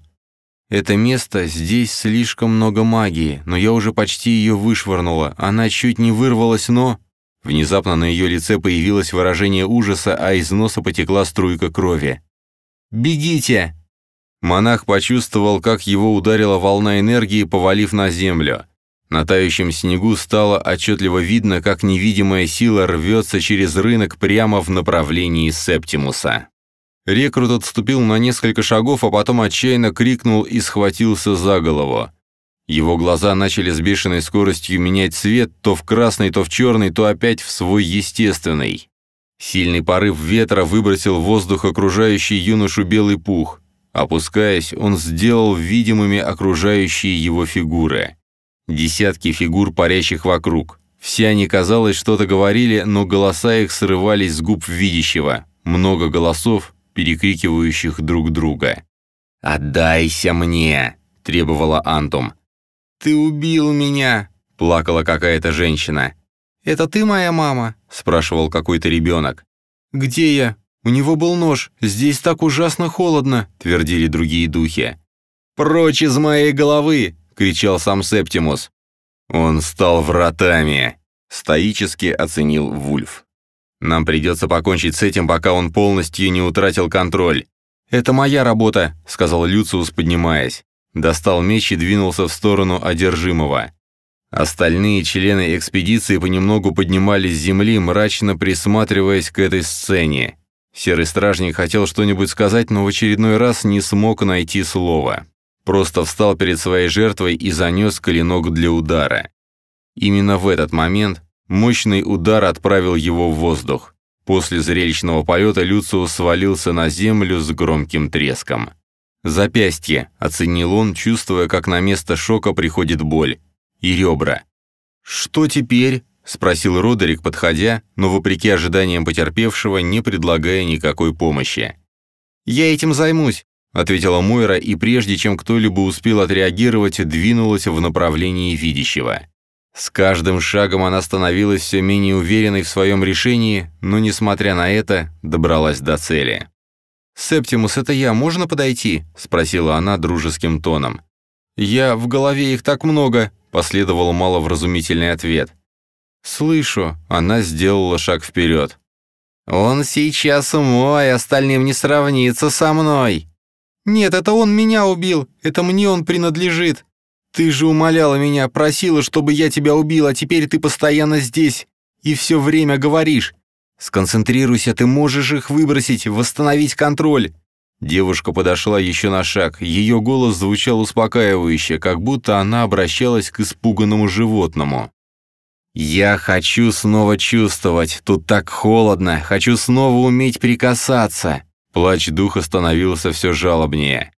«Это место, здесь слишком много магии, но я уже почти ее вышвырнула. Она чуть не вырвалась, но...» Внезапно на ее лице появилось выражение ужаса, а из носа потекла струйка крови. «Бегите!» Монах почувствовал, как его ударила волна энергии, повалив на землю. На тающем снегу стало отчетливо видно, как невидимая сила рвется через рынок прямо в направлении Септимуса. Рекрут отступил на несколько шагов, а потом отчаянно крикнул и схватился за голову. Его глаза начали с бешеной скоростью менять цвет, то в красный, то в черный, то опять в свой естественный. Сильный порыв ветра выбросил в воздух окружающий юношу белый пух. Опускаясь, он сделал видимыми окружающие его фигуры. Десятки фигур, парящих вокруг. Все они, казалось, что-то говорили, но голоса их срывались с губ видящего. Много голосов, перекрикивающих друг друга. «Отдайся мне!» – требовала Антум. «Ты убил меня!» – плакала какая-то женщина. «Это ты моя мама?» – спрашивал какой-то ребенок. «Где я? У него был нож. Здесь так ужасно холодно», — твердили другие духи. «Прочь из моей головы!» — кричал сам Септимус. «Он стал вратами», — стоически оценил Вульф. «Нам придется покончить с этим, пока он полностью не утратил контроль». «Это моя работа», — сказал Люциус, поднимаясь. Достал меч и двинулся в сторону одержимого. Остальные члены экспедиции понемногу поднимались с земли, мрачно присматриваясь к этой сцене. Серый стражник хотел что-нибудь сказать, но в очередной раз не смог найти слова. Просто встал перед своей жертвой и занес клинок для удара. Именно в этот момент мощный удар отправил его в воздух. После зрелищного полета Люциус свалился на землю с громким треском. «Запястье», — оценил он, чувствуя, как на место шока приходит боль. «И ребра». «Что теперь?» — спросил Родерик, подходя, но, вопреки ожиданиям потерпевшего, не предлагая никакой помощи. «Я этим займусь», — ответила Мойра, и прежде чем кто-либо успел отреагировать, двинулась в направлении видящего. С каждым шагом она становилась все менее уверенной в своем решении, но, несмотря на это, добралась до цели. «Септимус, это я, можно подойти?» — спросила она дружеским тоном. «Я, в голове их так много», — последовал маловразумительный ответ. «Слышу». Она сделала шаг вперед. «Он сейчас мой, остальным не сравнится со мной». «Нет, это он меня убил, это мне он принадлежит. Ты же умоляла меня, просила, чтобы я тебя убил, а теперь ты постоянно здесь. И все время говоришь. Сконцентрируйся, ты можешь их выбросить, восстановить контроль. Девушка подошла еще на шаг. Ее голос звучал успокаивающе, как будто она обращалась к испуганному животному. «Я хочу снова чувствовать. Тут так холодно. Хочу снова уметь прикасаться». Плач духа становился все жалобнее.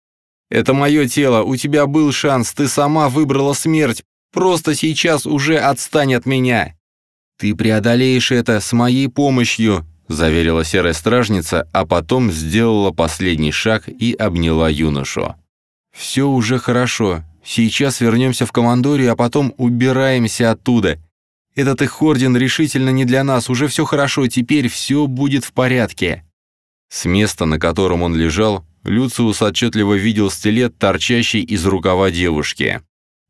«Это мое тело. У тебя был шанс. Ты сама выбрала смерть. Просто сейчас уже отстань от меня». «Ты преодолеешь это с моей помощью», заверила серая стражница, а потом сделала последний шаг и обняла юношу. «Все уже хорошо. Сейчас вернемся в командорию, а потом убираемся оттуда. Этот их орден решительно не для нас. Уже все хорошо, теперь все будет в порядке». С места, на котором он лежал, Люциус отчетливо видел стилет, торчащий из рукава девушки.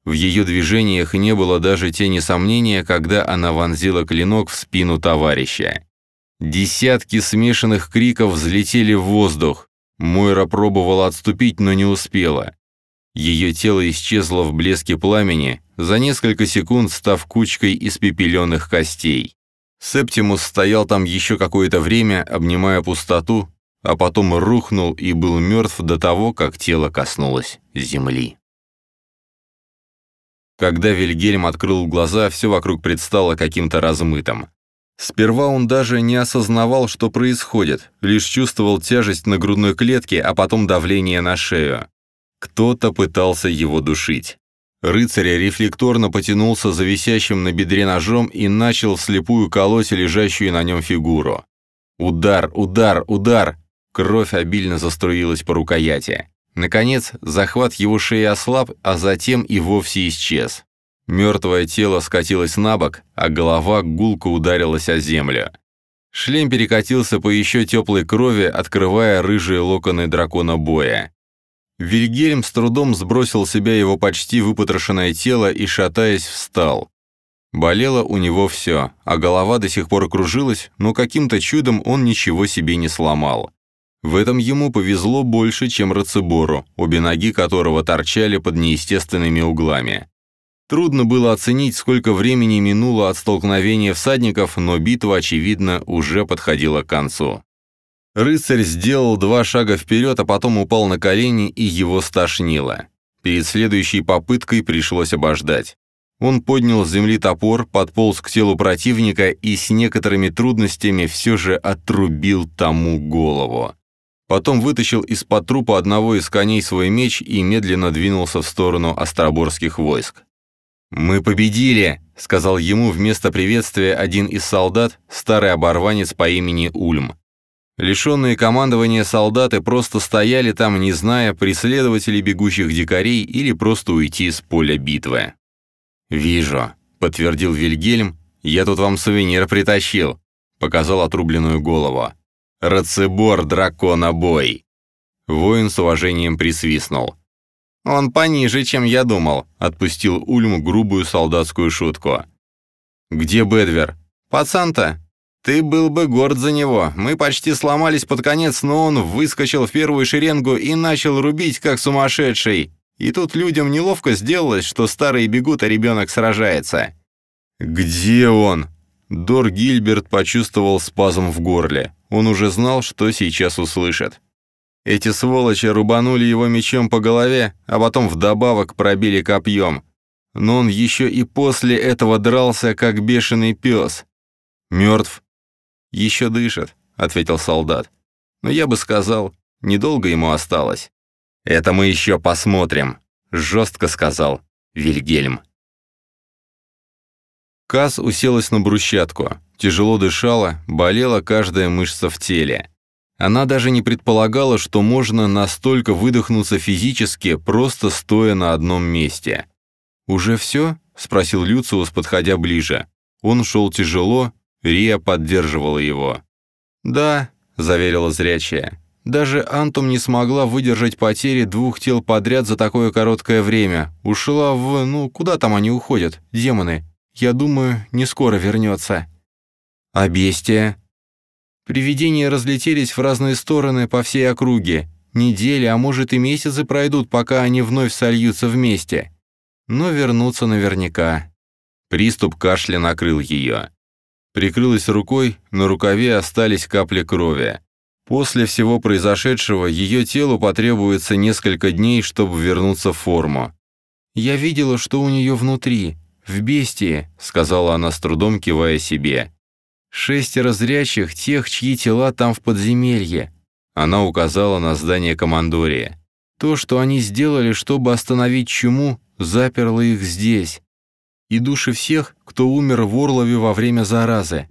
В ее движениях не было даже тени сомнения, когда она вонзила клинок в спину товарища. Десятки смешанных криков взлетели в воздух. Мойра пробовала отступить, но не успела. Ее тело исчезло в блеске пламени, за несколько секунд став кучкой испепеленных костей. Септимус стоял там еще какое-то время, обнимая пустоту, а потом рухнул и был мертв до того, как тело коснулось земли. Когда Вильгельм открыл глаза, все вокруг предстало каким-то размытым. Сперва он даже не осознавал, что происходит, лишь чувствовал тяжесть на грудной клетке, а потом давление на шею. Кто-то пытался его душить. Рыцарь рефлекторно потянулся за висящим на бедре ножом и начал вслепую колоть лежащую на нем фигуру. Удар, удар, удар! Кровь обильно заструилась по рукояти. Наконец, захват его шеи ослаб, а затем и вовсе исчез. Мертвое тело скатилось на бок, а голова гулко ударилась о землю. Шлем перекатился по еще теплой крови, открывая рыжие локоны дракона боя. Вильгельм с трудом сбросил с себя его почти выпотрошенное тело и, шатаясь, встал. Болело у него все, а голова до сих пор кружилась, но каким-то чудом он ничего себе не сломал. В этом ему повезло больше, чем Рацебору, обе ноги которого торчали под неестественными углами. Трудно было оценить, сколько времени минуло от столкновения всадников, но битва, очевидно, уже подходила к концу. Рыцарь сделал два шага вперед, а потом упал на колени, и его стошнило. Перед следующей попыткой пришлось обождать. Он поднял с земли топор, подполз к телу противника и с некоторыми трудностями все же отрубил тому голову. Потом вытащил из-под трупа одного из коней свой меч и медленно двинулся в сторону остроборских войск. «Мы победили!» — сказал ему вместо приветствия один из солдат, старый оборванец по имени Ульм. Лишенные командования солдаты просто стояли там, не зная, преследователей бегущих дикарей или просто уйти с поля битвы. «Вижу», — подтвердил Вильгельм, — «я тут вам сувенир притащил», — показал отрубленную голову. «Рацебор дракона бой!» Воин с уважением присвистнул. «Он пониже, чем я думал», — отпустил Ульм грубую солдатскую шутку. «Где Бедвер?» «Пацан-то? Ты был бы горд за него. Мы почти сломались под конец, но он выскочил в первую шеренгу и начал рубить, как сумасшедший. И тут людям неловко сделалось, что старые бегут, а ребенок сражается». «Где он?» Дор Гильберт почувствовал спазм в горле. Он уже знал, что сейчас услышит. Эти сволочи рубанули его мечом по голове, а потом вдобавок пробили копьем. Но он еще и после этого дрался, как бешеный пес. Мертв. «Еще дышит», — ответил солдат. «Но я бы сказал, недолго ему осталось». «Это мы еще посмотрим», — жестко сказал Вильгельм. Каз уселась на брусчатку, тяжело дышала, болела каждая мышца в теле. Она даже не предполагала, что можно настолько выдохнуться физически, просто стоя на одном месте. «Уже все?» — спросил Люциус, подходя ближе. Он шел тяжело, Рия поддерживала его. «Да», — заверила зрячая, — «даже Антум не смогла выдержать потери двух тел подряд за такое короткое время. Ушла в... ну, куда там они уходят, демоны? Я думаю, не скоро вернется». «А бестия?» Привидения разлетелись в разные стороны по всей округе. Недели, а может и месяцы пройдут, пока они вновь сольются вместе. Но вернутся наверняка. Приступ кашля накрыл ее. Прикрылась рукой, на рукаве остались капли крови. После всего произошедшего ее телу потребуется несколько дней, чтобы вернуться в форму. «Я видела, что у нее внутри, в бестии», — сказала она с трудом, кивая себе. «Шестеро зрячих, тех, чьи тела там в подземелье». Она указала на здание командория. «То, что они сделали, чтобы остановить чуму, заперло их здесь. И души всех, кто умер в Орлове во время заразы.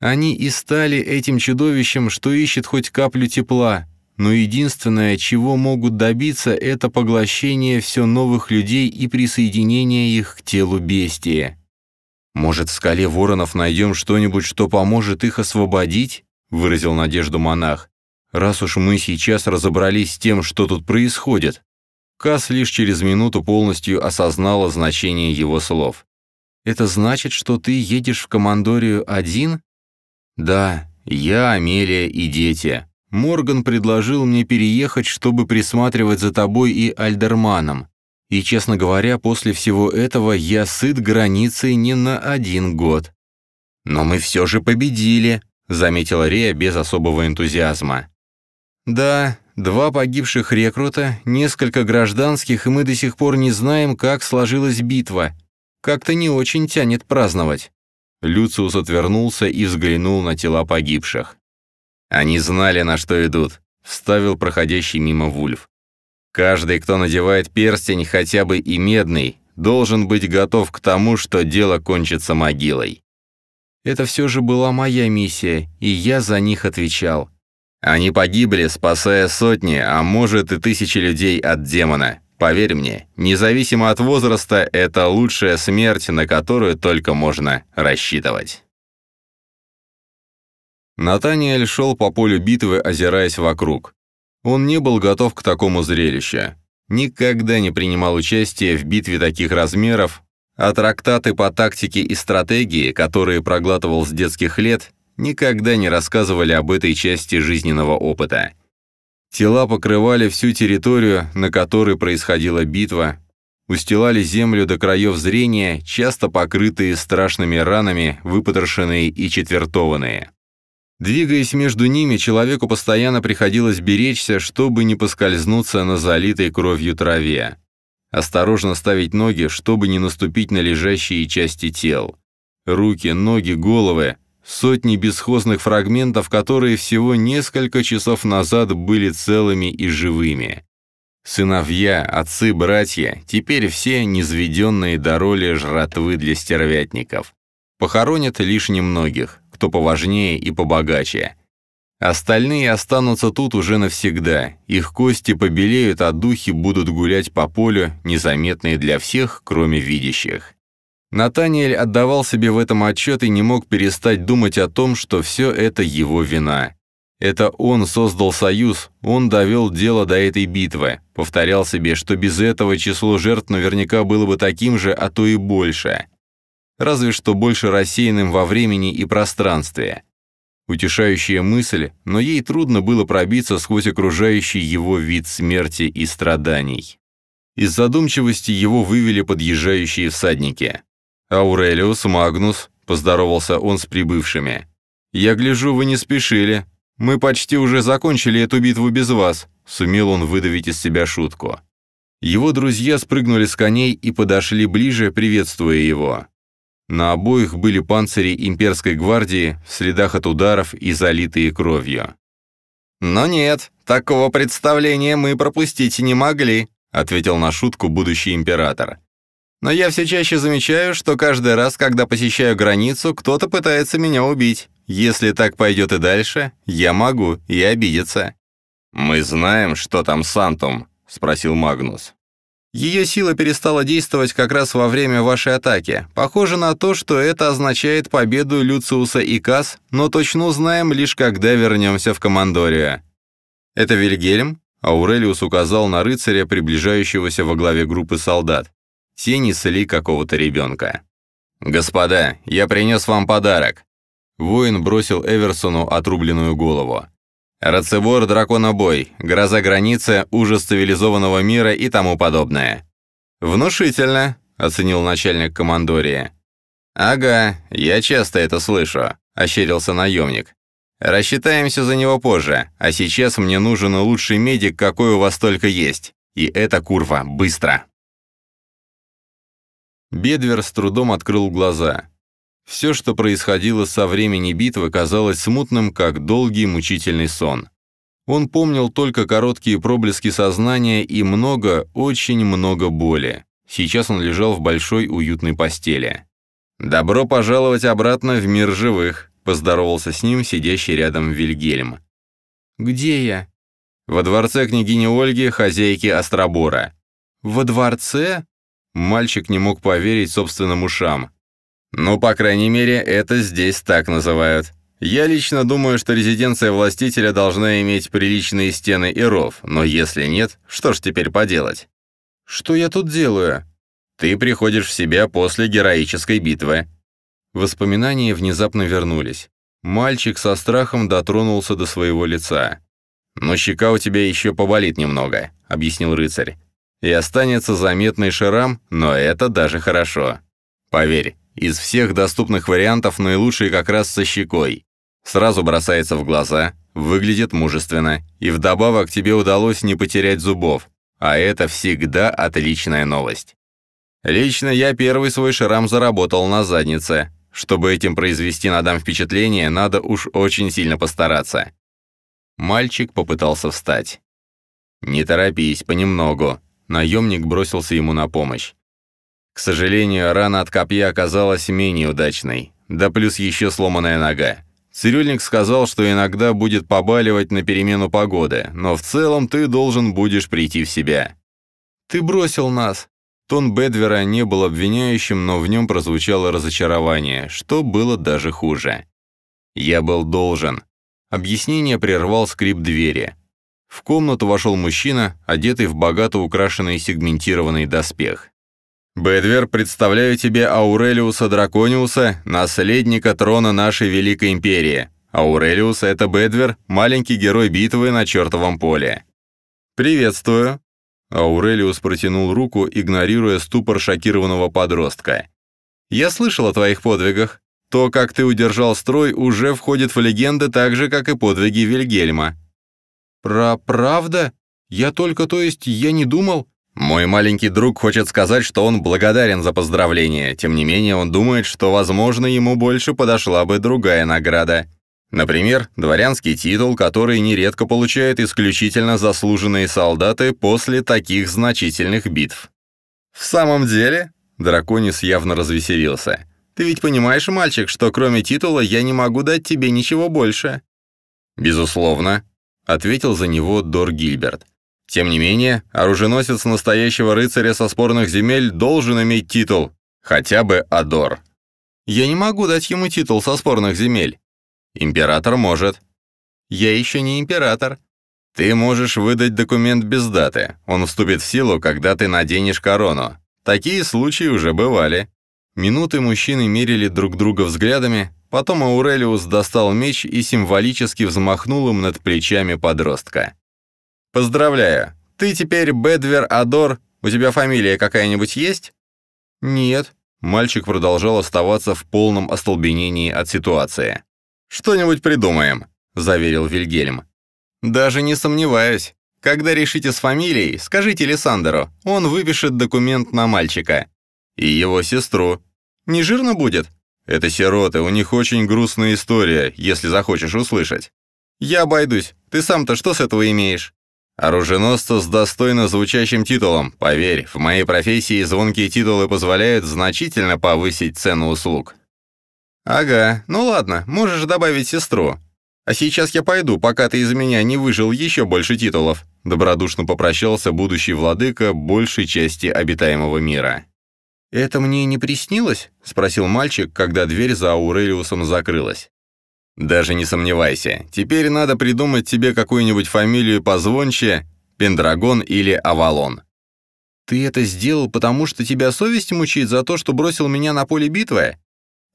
Они и стали этим чудовищем, что ищет хоть каплю тепла, но единственное, чего могут добиться, это поглощение все новых людей и присоединение их к телу бестии. «Может, в скале воронов найдем что-нибудь, что поможет их освободить?» — выразил надежду монах. «Раз уж мы сейчас разобрались с тем, что тут происходит». Кас лишь через минуту полностью осознала значение его слов. «Это значит, что ты едешь в командорию один?» «Да, я, Амелия и дети. Морган предложил мне переехать, чтобы присматривать за тобой и Альдерманом. И, честно говоря, после всего этого я сыт границей не на один год». «Но мы все же победили», — заметила Рея без особого энтузиазма. «Да, два погибших рекрута, несколько гражданских, и мы до сих пор не знаем, как сложилась битва. Как-то не очень тянет праздновать». Люциус отвернулся и взглянул на тела погибших. «Они знали, на что идут», — вставил проходящий мимо Вульф. «Каждый, кто надевает перстень, хотя бы и медный, должен быть готов к тому, что дело кончится могилой». Это все же была моя миссия, и я за них отвечал. Они погибли, спасая сотни, а может и тысячи людей от демона. Поверь мне, независимо от возраста, это лучшая смерть, на которую только можно рассчитывать. Натаниэль шел по полю битвы, озираясь вокруг. Он не был готов к такому зрелищу. Никогда не принимал участия в битве таких размеров, а трактаты по тактике и стратегии, которые проглатывал с детских лет, никогда не рассказывали об этой части жизненного опыта. Тела покрывали всю территорию, на которой происходила битва, устилали землю до краев зрения, часто покрытые страшными ранами, выпотрошенные и четвертованные. Двигаясь между ними, человеку постоянно приходилось беречься, чтобы не поскользнуться на залитой кровью траве. Осторожно ставить ноги, чтобы не наступить на лежащие части тел. Руки, ноги, головы Сотни бесхозных фрагментов, которые всего несколько часов назад были целыми и живыми. Сыновья, отцы, братья, теперь все низведенные до роли жратвы для стервятников. Похоронят лишь немногих, кто поважнее и побогаче. Остальные останутся тут уже навсегда, их кости побелеют, а духи будут гулять по полю, незаметные для всех, кроме видящих. Натаниэль отдавал себе в этом отчет и не мог перестать думать о том, что все это его вина. Это он создал союз, он довел дело до этой битвы, повторял себе, что без этого число жертв наверняка было бы таким же, а то и больше. Разве что больше рассеянным во времени и пространстве. Утешающая мысль, но ей трудно было пробиться сквозь окружающий его вид смерти и страданий. Из задумчивости его вывели подъезжающие всадники. «Аурелиус, Магнус», — поздоровался он с прибывшими. «Я гляжу, вы не спешили. Мы почти уже закончили эту битву без вас», — сумел он выдавить из себя шутку. Его друзья спрыгнули с коней и подошли ближе, приветствуя его. На обоих были панцири имперской гвардии в следах от ударов и залитые кровью. «Но нет, такого представления мы пропустить не могли», ответил на шутку будущий император. Но я все чаще замечаю, что каждый раз, когда посещаю границу, кто-то пытается меня убить. Если так пойдет и дальше, я могу и обидеться». «Мы знаем, что там с Антом», — спросил Магнус. Ее сила перестала действовать как раз во время вашей атаки. Похоже на то, что это означает победу Люциуса и Кас, но точно узнаем лишь когда вернемся в Командорию. Это Вильгельм? Аурелиус указал на рыцаря, приближающегося во главе группы солдат. Те несли какого-то ребенка. «Господа, я принес вам подарок». Воин бросил Эверсону отрубленную голову. «Рацебор драконобой, гроза границы, ужас цивилизованного мира и тому подобное». «Внушительно», — оценил начальник командория. «Ага, я часто это слышу», — ощерился наемник. «Рассчитаемся за него позже, а сейчас мне нужен лучший медик, какой у вас только есть. И это, курва, быстро!» Бедвер с трудом открыл глаза. Все, что происходило со времени битвы, казалось смутным, как долгий мучительный сон. Он помнил только короткие проблески сознания и много, очень много боли. Сейчас он лежал в большой уютной постели. «Добро пожаловать обратно в мир живых», — поздоровался с ним сидящий рядом Вильгельм. «Где я?» «Во дворце княгини Ольги, хозяйки Остробора». «Во дворце?» Мальчик не мог поверить собственным ушам. «Ну, по крайней мере, это здесь так называют. Я лично думаю, что резиденция властителя должна иметь приличные стены и ров, но если нет, что ж теперь поделать?» «Что я тут делаю?» Ты приходишь в себя после героической битвы». Воспоминания внезапно вернулись. Мальчик со страхом дотронулся до своего лица. «Но щека у тебя еще поболит немного», — объяснил рыцарь. «И останется заметный шрам, но это даже хорошо. Поверь, из всех доступных вариантов наилучший как раз со щекой. Сразу бросается в глаза, выглядит мужественно, и вдобавок тебе удалось не потерять зубов, а это всегда отличная новость. Лично я первый свой шрам заработал на заднице. Чтобы этим произвести на дам впечатление, надо уж очень сильно постараться. Мальчик попытался встать. «Не торопись, понемногу». Наемник бросился ему на помощь. К сожалению, рана от копья оказалась менее удачной. Да плюс еще сломанная нога. Цирюльник сказал, что иногда будет побаливать на перемену погоды, но в целом ты должен будешь прийти в себя. «Ты бросил нас», Тон Бедвера не был обвиняющим, но в нем прозвучало разочарование, что было даже хуже. «Я был должен». Объяснение прервал скрип двери. В комнату вошел мужчина, одетый в богато украшенный сегментированный доспех. «Бедвер, представляю тебе Аурелиуса Дракониуса, наследника трона нашей Великой Империи. Аурелиус — это Бедвер, маленький герой битвы на чертовом поле». «Приветствую», Аурелиус протянул руку, игнорируя ступор шокированного подростка. «Я слышал о твоих подвигах. То, как ты удержал строй, уже входит в легенды так же, как и подвиги Вильгельма». «Про правда? Я только, то есть, я не думал...» «Мой маленький друг хочет сказать, что он благодарен за поздравление. Тем не менее, он думает, что, возможно, ему больше подошла бы другая награда. Например, дворянский титул, который нередко получают исключительно заслуженные солдаты после таких значительных битв. «В самом деле?» — Драконис явно развеселился. «Ты ведь понимаешь, мальчик, что кроме титула я не могу дать тебе ничего больше?» «Безусловно», — ответил за него Дор Гильберт. «Тем не менее, оруженосец настоящего рыцаря со спорных земель должен иметь титул, хотя бы Адор». «Я не могу дать ему титул со спорных земель», Император может. Я еще не император. Ты можешь выдать документ без даты. Он вступит в силу, когда ты наденешь корону. Такие случаи уже бывали. Минуты мужчины мерили друг друга взглядами, потом Аурелиус достал меч и символически взмахнул им над плечами подростка. «Поздравляю! Ты теперь Бедвер Адор. У тебя фамилия какая-нибудь есть?» «Нет». Мальчик продолжал оставаться в полном остолбенении от ситуации. «Что-нибудь придумаем», — заверил Вильгельм. «Даже не сомневаюсь. Когда решите с фамилией, скажите Лиссандеру, он выпишет документ на мальчика. И его сестру. Не жирно будет? Это сироты, у них очень грустная история, если захочешь услышать. Я обойдусь. Ты сам-то что с этого имеешь? Оруженосца с достойно звучащим титулом. Поверь, в моей профессии звонкие титулы позволяют значительно повысить цену услуг. «Ага, ну ладно, можешь добавить сестру. А сейчас я пойду, пока ты из меня не выжил еще больше титулов», добродушно попрощался будущий владыка большей части обитаемого мира. «Это мне не приснилось?» — спросил мальчик, когда дверь за Аурелиусом закрылась. «Даже не сомневайся. Теперь надо придумать тебе какую-нибудь фамилию позвонче, Пендрагон или Авалон». «Ты это сделал, потому что тебя совесть мучает за то, что бросил меня на поле битвы?»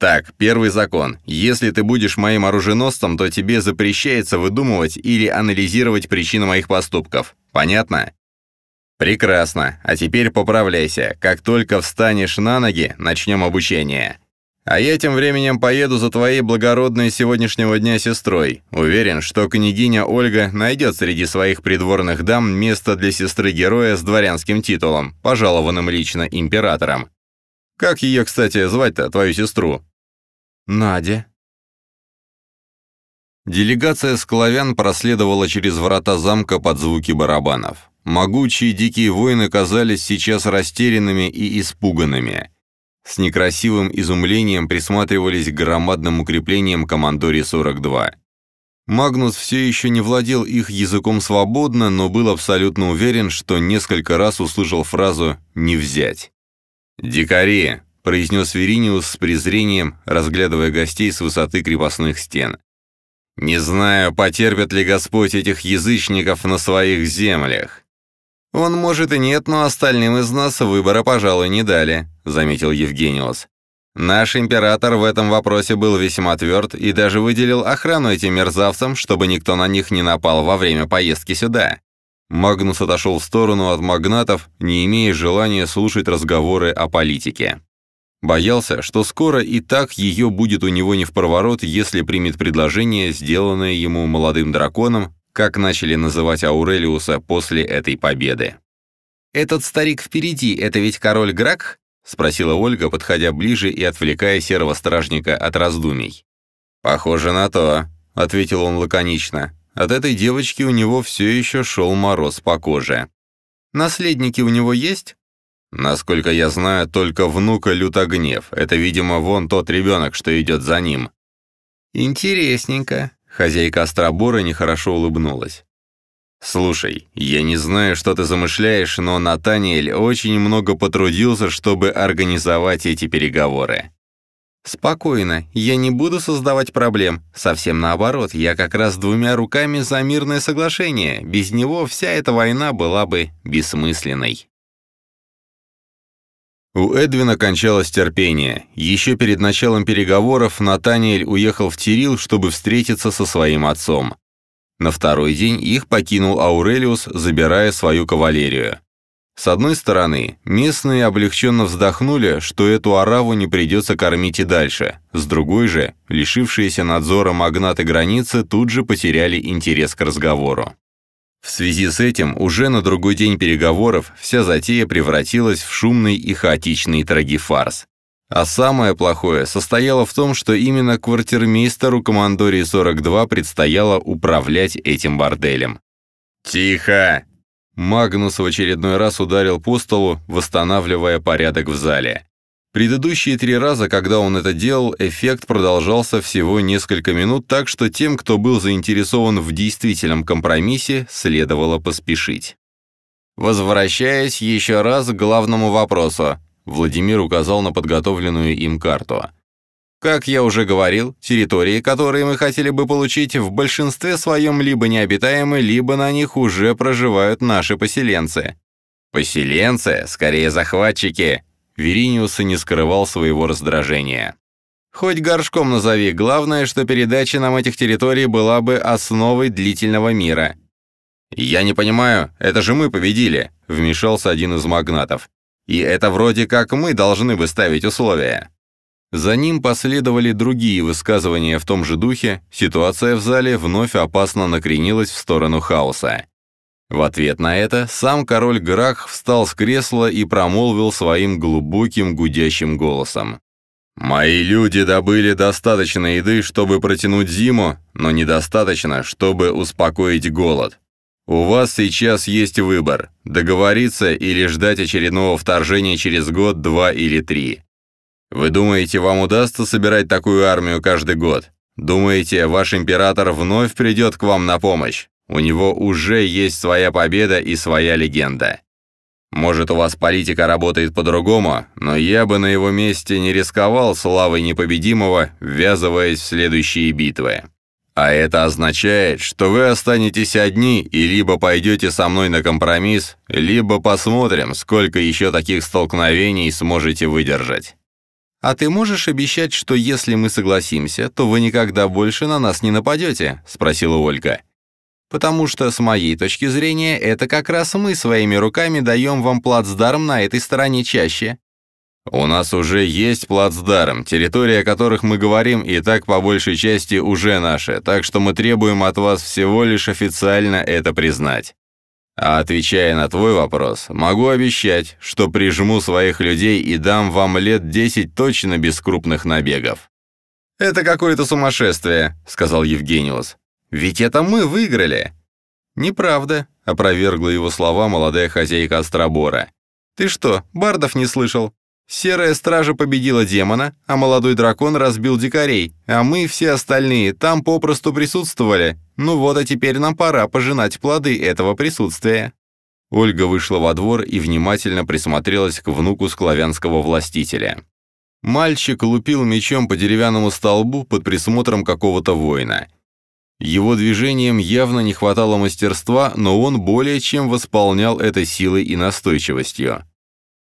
Так, первый закон. Если ты будешь моим оруженосцем, то тебе запрещается выдумывать или анализировать причины моих поступков. Понятно? Прекрасно. А теперь поправляйся. Как только встанешь на ноги, начнем обучение. А я тем временем поеду за твоей благородной сегодняшнего дня сестрой. Уверен, что княгиня Ольга найдет среди своих придворных дам место для сестры-героя с дворянским титулом, пожалованным лично императором. Как ее, кстати, звать-то, твою сестру?» «Надя». Делегация склавян проследовала через врата замка под звуки барабанов. Могучие дикие воины казались сейчас растерянными и испуганными. С некрасивым изумлением присматривались к громадным укреплениям командори 42. Магнус все еще не владел их языком свободно, но был абсолютно уверен, что несколько раз услышал фразу «не взять». «Дикари!» — произнес Вериниус с презрением, разглядывая гостей с высоты крепостных стен. «Не знаю, потерпит ли Господь этих язычников на своих землях. «Он, может, и нет, но остальным из нас выбора, пожалуй, не дали», — заметил Евгениус. «Наш император в этом вопросе был весьма тверд и даже выделил охрану этим мерзавцам, чтобы никто на них не напал во время поездки сюда». Магнус отошел в сторону от магнатов, не имея желания слушать разговоры о политике. Боялся, что скоро и так ее будет у него не в проворот, если примет предложение, сделанное ему молодым драконом, как начали называть Аурелиуса после этой победы. «Этот старик впереди, это ведь король Грак?» — спросила Ольга, подходя ближе и отвлекая серого стражника от раздумий. «Похоже на то», — ответил он лаконично. От этой девочки у него все еще шел мороз по коже. «Наследники у него есть?» «Насколько я знаю, только внука Лютогнев. Это, видимо, вон тот ребенок, что идет за ним». «Интересненько», Хозяйка Остробора нехорошо улыбнулась. «Слушай, я не знаю, что ты замышляешь, но Натаниэль очень много потрудился, чтобы организовать эти переговоры». «Спокойно, я не буду создавать проблем. Совсем наоборот, я как раз двумя руками за мирное соглашение. Без него вся эта война была бы бессмысленной». У Эдвина кончалось терпение. Еще перед началом переговоров Натаниэль уехал в Тирил, чтобы встретиться со своим отцом. На второй день их покинул Аурелиус, забирая свою кавалерию. С одной стороны, местные облегченно вздохнули, что эту араву не придется кормить и дальше. С другой же, лишившиеся надзора магнаты границы тут же потеряли интерес к разговору. В связи с этим уже на другой день переговоров вся затея превратилась в шумный и хаотичный трагифарс. А самое плохое состояло в том, что именно квартирмейстеру командории 42 предстояло управлять этим борделем. «Тихо!» Магнус в очередной раз ударил по столу, восстанавливая порядок в зале. Предыдущие три раза, когда он это делал, эффект продолжался всего несколько минут, так что тем, кто был заинтересован в действительном компромиссе, следовало поспешить. «Возвращаясь еще раз к главному вопросу», Владимир указал на подготовленную им карту. Как я уже говорил, территории, которые мы хотели бы получить, в большинстве своем либо необитаемы, либо на них уже проживают наши поселенцы. Поселенцы, скорее захватчики, Вериниус и не скрывал своего раздражения. «Хоть горшком назови, главное, что передача нам этих территорий была бы основой длительного мира». «Я не понимаю, это же мы победили», — вмешался один из магнатов. «И это вроде как мы должны бы ставить условия». За ним последовали другие высказывания в том же духе, ситуация в зале вновь опасно накренилась в сторону хаоса. В ответ на это сам король Грах встал с кресла и промолвил своим глубоким гудящим голосом. «Мои люди добыли достаточно еды, чтобы протянуть зиму, но недостаточно, чтобы успокоить голод. У вас сейчас есть выбор – договориться или ждать очередного вторжения через год, два или три. Вы думаете, вам удастся собирать такую армию каждый год? Думаете, ваш император вновь придет к вам на помощь? У него уже есть своя победа и своя легенда. Может, у вас политика работает по-другому, но я бы на его месте не рисковал славой непобедимого, ввязываясь в следующие битвы. А это означает, что вы останетесь одни и либо пойдете со мной на компромисс, либо посмотрим, сколько еще таких столкновений сможете выдержать. «А ты можешь обещать, что если мы согласимся, то вы никогда больше на нас не нападете?» — спросила Ольга потому что, с моей точки зрения, это как раз мы своими руками даем вам плацдарм на этой стороне чаще. У нас уже есть плацдарм, территория о которых мы говорим и так по большей части уже наша, так что мы требуем от вас всего лишь официально это признать. А отвечая на твой вопрос, могу обещать, что прижму своих людей и дам вам лет 10 точно без крупных набегов. «Это какое-то сумасшествие», — сказал Евгениус. «Ведь это мы выиграли». «Неправда», — опровергла его слова молодая хозяйка Остробора. «Ты что, Бардов не слышал? Серая стража победила демона, а молодой дракон разбил дикарей, а мы, все остальные, там попросту присутствовали. Ну вот, а теперь нам пора пожинать плоды этого присутствия». Ольга вышла во двор и внимательно присмотрелась к внуку склавянского властителя. Мальчик лупил мечом по деревянному столбу под присмотром какого-то воина. Его движением явно не хватало мастерства, но он более чем восполнял это силой и настойчивостью.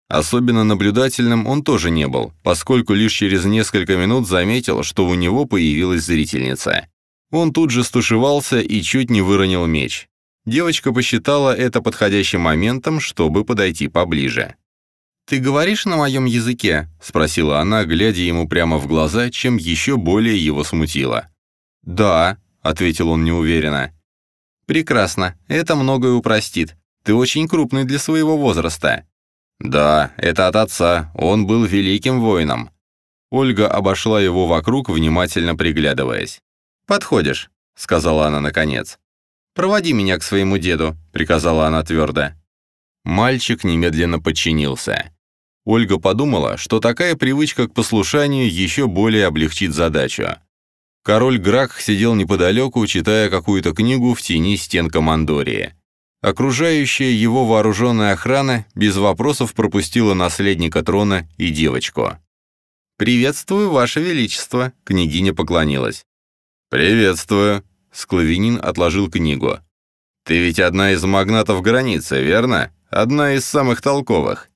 Особенно наблюдательным он тоже не был, поскольку лишь через несколько минут заметил, что у него появилась зрительница. Он тут же стушевался и чуть не выронил меч. Девочка посчитала это подходящим моментом, чтобы подойти поближе. «Ты говоришь на моем языке?» — спросила она, глядя ему прямо в глаза, чем еще более его смутило. «Да», — ответил он неуверенно. «Прекрасно, это многое упростит. Ты очень крупный для своего возраста». «Да, это от отца, он был великим воином». Ольга обошла его вокруг, внимательно приглядываясь. «Подходишь», — сказала она наконец. «Проводи меня к своему деду», — приказала она твердо. Мальчик немедленно подчинился. Ольга подумала, что такая привычка к послушанию еще более облегчит задачу. Король Грак сидел неподалеку, читая какую-то книгу в тени стен командории. Окружающая его вооруженная охрана без вопросов пропустила наследника трона и девочку. «Приветствую, Ваше Величество», — княгиня поклонилась. «Приветствую», — Склавинин отложил книгу. «Ты ведь одна из магнатов границы, верно? Одна из самых толковых».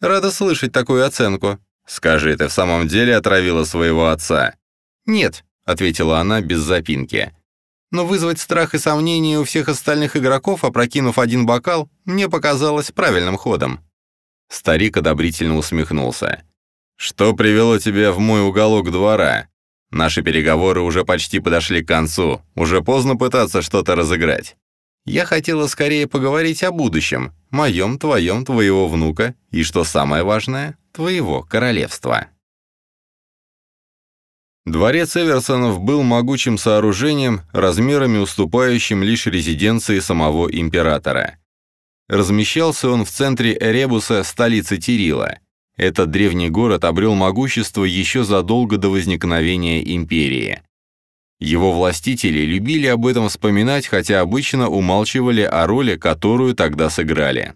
«Рада слышать такую оценку». «Скажи, ты в самом деле отравила своего отца?» «Нет», — ответила она без запинки. «Но вызвать страх и сомнения у всех остальных игроков, опрокинув один бокал, мне показалось правильным ходом». Старик одобрительно усмехнулся. «Что привело тебя в мой уголок двора? Наши переговоры уже почти подошли к концу, уже поздно пытаться что-то разыграть. Я хотела скорее поговорить о будущем, моем, твоем, твоего внука и, что самое важное, твоего королевства. Дворец Эверсонов был могучим сооружением, размерами уступающим лишь резиденции самого императора. Размещался он в центре Эребуса, столицы Тирила. Этот древний город обрел могущество еще задолго до возникновения империи. Его властители любили об этом вспоминать, хотя обычно умалчивали о роли, которую тогда сыграли.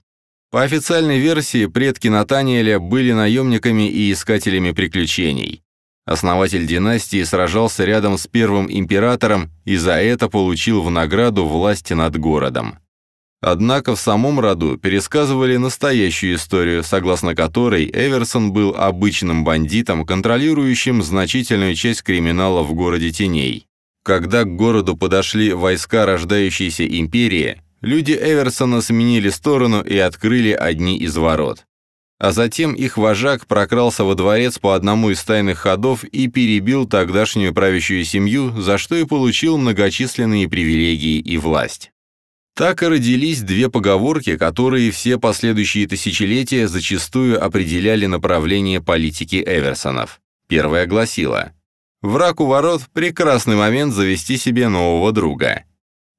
По официальной версии, предки Натаниэля были наемниками и искателями приключений. Основатель династии сражался рядом с первым императором и за это получил в награду власть над городом. Однако в самом роду пересказывали настоящую историю, согласно которой Эверсон был обычным бандитом, контролирующим значительную часть криминала в городе теней. Когда к городу подошли войска рождающейся империи, люди Эверсона сменили сторону и открыли одни из ворот. А затем их вожак прокрался во дворец по одному из тайных ходов и перебил тогдашнюю правящую семью, за что и получил многочисленные привилегии и власть. Так и родились две поговорки, которые все последующие тысячелетия зачастую определяли направление политики Эверсонов. Первая гласила Враг у ворот — прекрасный момент завести себе нового друга.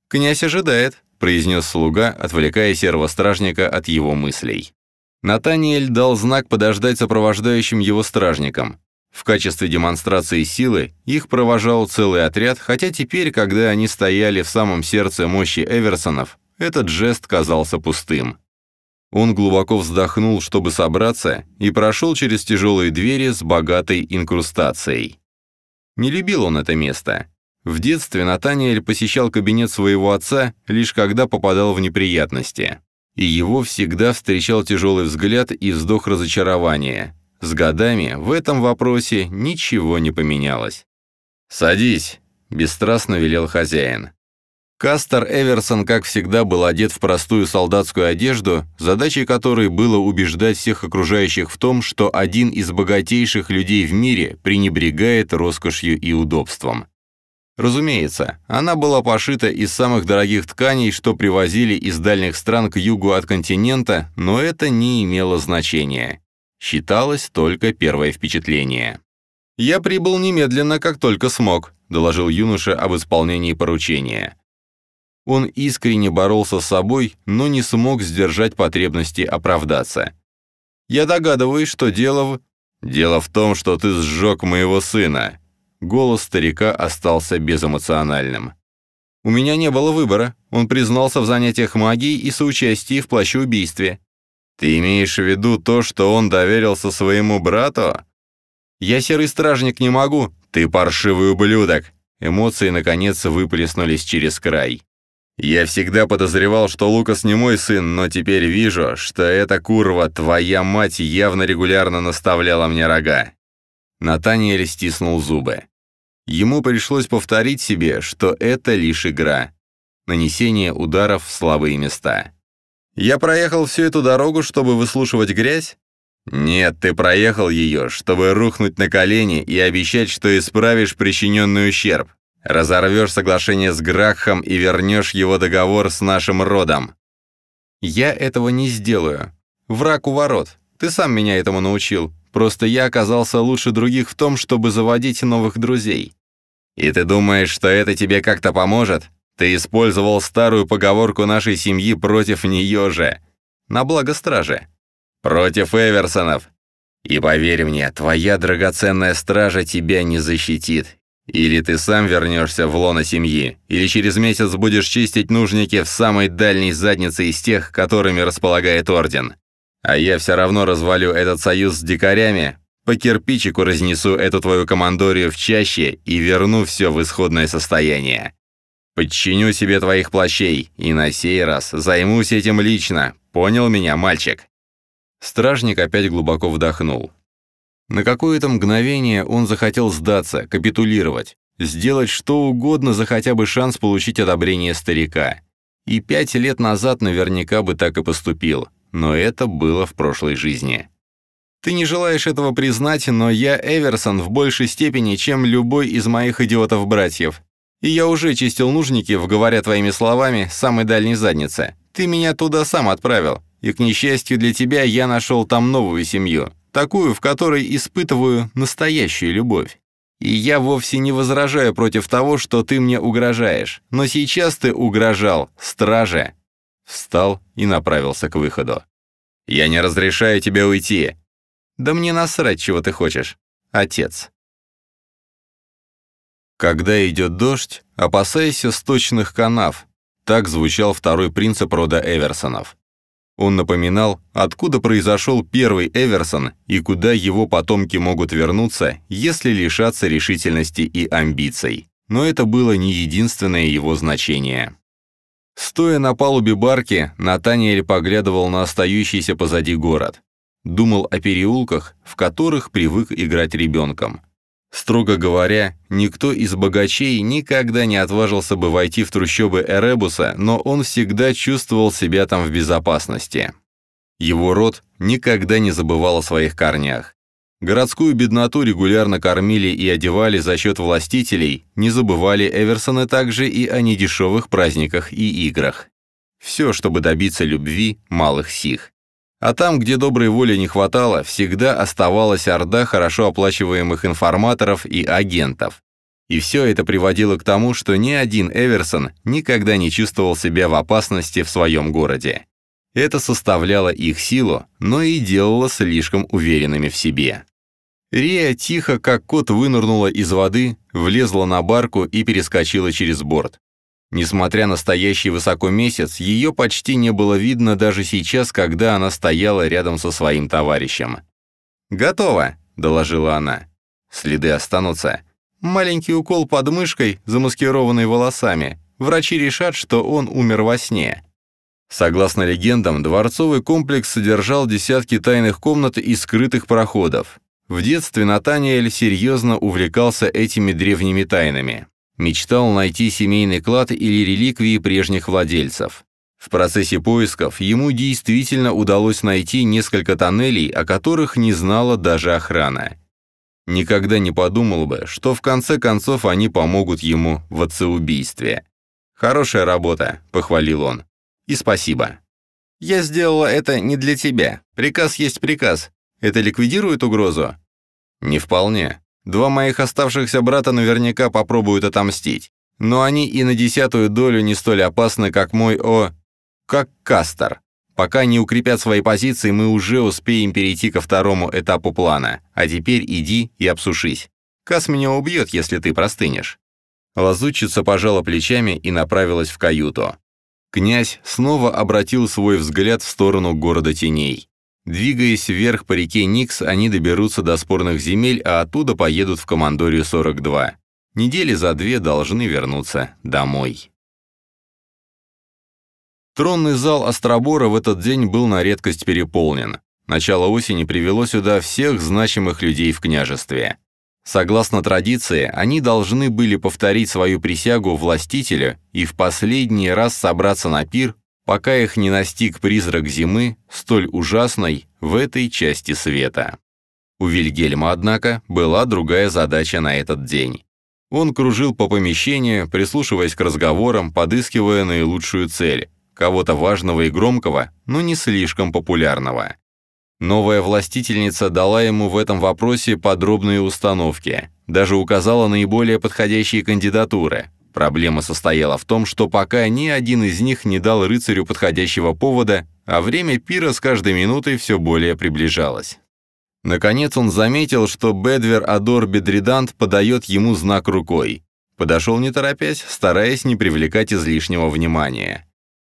«Князь ожидает», — произнес слуга, отвлекая серого стражника от его мыслей. Натаниэль дал знак подождать сопровождающим его стражникам. В качестве демонстрации силы их провожал целый отряд, хотя теперь, когда они стояли в самом сердце мощи Эверсонов, этот жест казался пустым. Он глубоко вздохнул, чтобы собраться, и прошел через тяжелые двери с богатой инкрустацией. Не любил он это место. В детстве Натаниэль посещал кабинет своего отца, лишь когда попадал в неприятности. И его всегда встречал тяжелый взгляд и вздох разочарования. С годами в этом вопросе ничего не поменялось. «Садись», — бесстрастно велел хозяин. Кастер Эверсон, как всегда, был одет в простую солдатскую одежду, задачей которой было убеждать всех окружающих в том, что один из богатейших людей в мире пренебрегает роскошью и удобством. Разумеется, она была пошита из самых дорогих тканей, что привозили из дальних стран к югу от континента, но это не имело значения. Считалось только первое впечатление. «Я прибыл немедленно, как только смог», — доложил юноша об исполнении поручения. Он искренне боролся с собой, но не смог сдержать потребности оправдаться. «Я догадываюсь, что дело в...» «Дело в том, что ты сжег моего сына». Голос старика остался безэмоциональным. «У меня не было выбора. Он признался в занятиях магией и соучастии в плащеубийстве». «Ты имеешь в виду то, что он доверился своему брату?» «Я серый стражник не могу». «Ты паршивый ублюдок!» Эмоции, наконец, выплеснулись через край. Я всегда подозревал, что Лукас не мой сын, но теперь вижу, что эта курва, твоя мать, явно регулярно наставляла мне рога». Натаниэль стиснул зубы. Ему пришлось повторить себе, что это лишь игра. Нанесение ударов в слабые места. «Я проехал всю эту дорогу, чтобы выслушивать грязь?» «Нет, ты проехал ее, чтобы рухнуть на колени и обещать, что исправишь причиненный ущерб. Разорвешь соглашение с Грахом и вернешь его договор с нашим родом». «Я этого не сделаю. Враг у ворот. Ты сам меня этому научил. Просто я оказался лучше других в том, чтобы заводить новых друзей». «И ты думаешь, что это тебе как-то поможет? Ты использовал старую поговорку нашей семьи против нее же. На благо стражи. Против Эверсонов. И поверь мне, твоя драгоценная стража тебя не защитит, или ты сам вернешься в лоно семьи, или через месяц будешь чистить нужники в самой дальней заднице из тех, которыми располагает Орден. А я все равно развалю этот союз с дикарями, по кирпичику разнесу эту твою командорию в чаще и верну все в исходное состояние. Подчиню себе твоих плащей, и на сей раз займусь этим лично. Понял меня, мальчик?» Стражник опять глубоко вдохнул. На какое-то мгновение он захотел сдаться, капитулировать, сделать что угодно за хотя бы шанс получить одобрение старика. И пять лет назад наверняка бы так и поступил, но это было в прошлой жизни. Ты не желаешь этого признать, но я Эверсон в большей степени, чем любой из моих идиотов-братьев. И я уже чистил нужники, говоря твоими словами, самой дальней задницы. Ты меня туда сам отправил, и, к несчастью для тебя, я нашел там новую семью такую, в которой испытываю настоящую любовь. И я вовсе не возражаю против того, что ты мне угрожаешь, но сейчас ты угрожал, страже!» Встал и направился к выходу. «Я не разрешаю тебе уйти!» «Да мне насрать, чего ты хочешь, отец!» Когда идет дождь, опасайся сточных канав. Так звучал второй принцип рода Эверсонов. Он напоминал, откуда произошел первый Эверсон и куда его потомки могут вернуться, если лишаться решительности и амбиций. Но это было не единственное его значение. Стоя на палубе барки, Натаниэль поглядывал на остающийся позади город. Думал о переулках, в которых привык играть ребенком. Строго говоря, никто из богачей никогда не отважился бы войти в трущобы Эребуса, но он всегда чувствовал себя там в безопасности. Его род никогда не забывал о своих корнях. Городскую бедноту регулярно кормили и одевали за счет властителей, не забывали Эверсоны также и о недешевых праздниках и играх. Все, чтобы добиться любви малых сих. А там, где доброй воли не хватало, всегда оставалась орда хорошо оплачиваемых информаторов и агентов. И все это приводило к тому, что ни один Эверсон никогда не чувствовал себя в опасности в своем городе. Это составляло их силу, но и делало слишком уверенными в себе. Рия тихо, как кот, вынырнула из воды, влезла на барку и перескочила через борт. Несмотря на стоящий высоко месяц, ее почти не было видно даже сейчас, когда она стояла рядом со своим товарищем. «Готово», — доложила она. «Следы останутся. Маленький укол под мышкой, замаскированный волосами. Врачи решат, что он умер во сне». Согласно легендам, дворцовый комплекс содержал десятки тайных комнат и скрытых проходов. В детстве Натаниэль серьезно увлекался этими древними тайнами. Мечтал найти семейный клад или реликвии прежних владельцев. В процессе поисков ему действительно удалось найти несколько тоннелей, о которых не знала даже охрана. Никогда не подумал бы, что в конце концов они помогут ему в отцеубийстве. «Хорошая работа», — похвалил он. «И спасибо». «Я сделала это не для тебя. Приказ есть приказ. Это ликвидирует угрозу?» «Не вполне. Два моих оставшихся брата наверняка попробуют отомстить. Но они и на десятую долю не столь опасны, как мой О... как Кастер. Пока не укрепят свои позиции, мы уже успеем перейти ко второму этапу плана. А теперь иди и обсушись. Кас меня убьет, если ты простынешь». Лазутчица пожала плечами и направилась в каюту. Князь снова обратил свой взгляд в сторону города теней. Двигаясь вверх по реке Никс, они доберутся до спорных земель, а оттуда поедут в Командорию 42. Недели за две должны вернуться домой. Тронный зал Остробора в этот день был на редкость переполнен. Начало осени привело сюда всех значимых людей в княжестве. Согласно традиции, они должны были повторить свою присягу властителю и в последний раз собраться на пир, пока их не настиг призрак зимы, столь ужасной в этой части света. У Вильгельма, однако, была другая задача на этот день. Он кружил по помещению, прислушиваясь к разговорам, подыскивая наилучшую цель кого-то важного и громкого, но не слишком популярного. Новая властительница дала ему в этом вопросе подробные установки, даже указала наиболее подходящие кандидатуры. Проблема состояла в том, что пока ни один из них не дал рыцарю подходящего повода, а время пира с каждой минутой все более приближалось. Наконец он заметил, что Бедвер Адор Бедридант подает ему знак рукой. Подошел не торопясь, стараясь не привлекать излишнего внимания.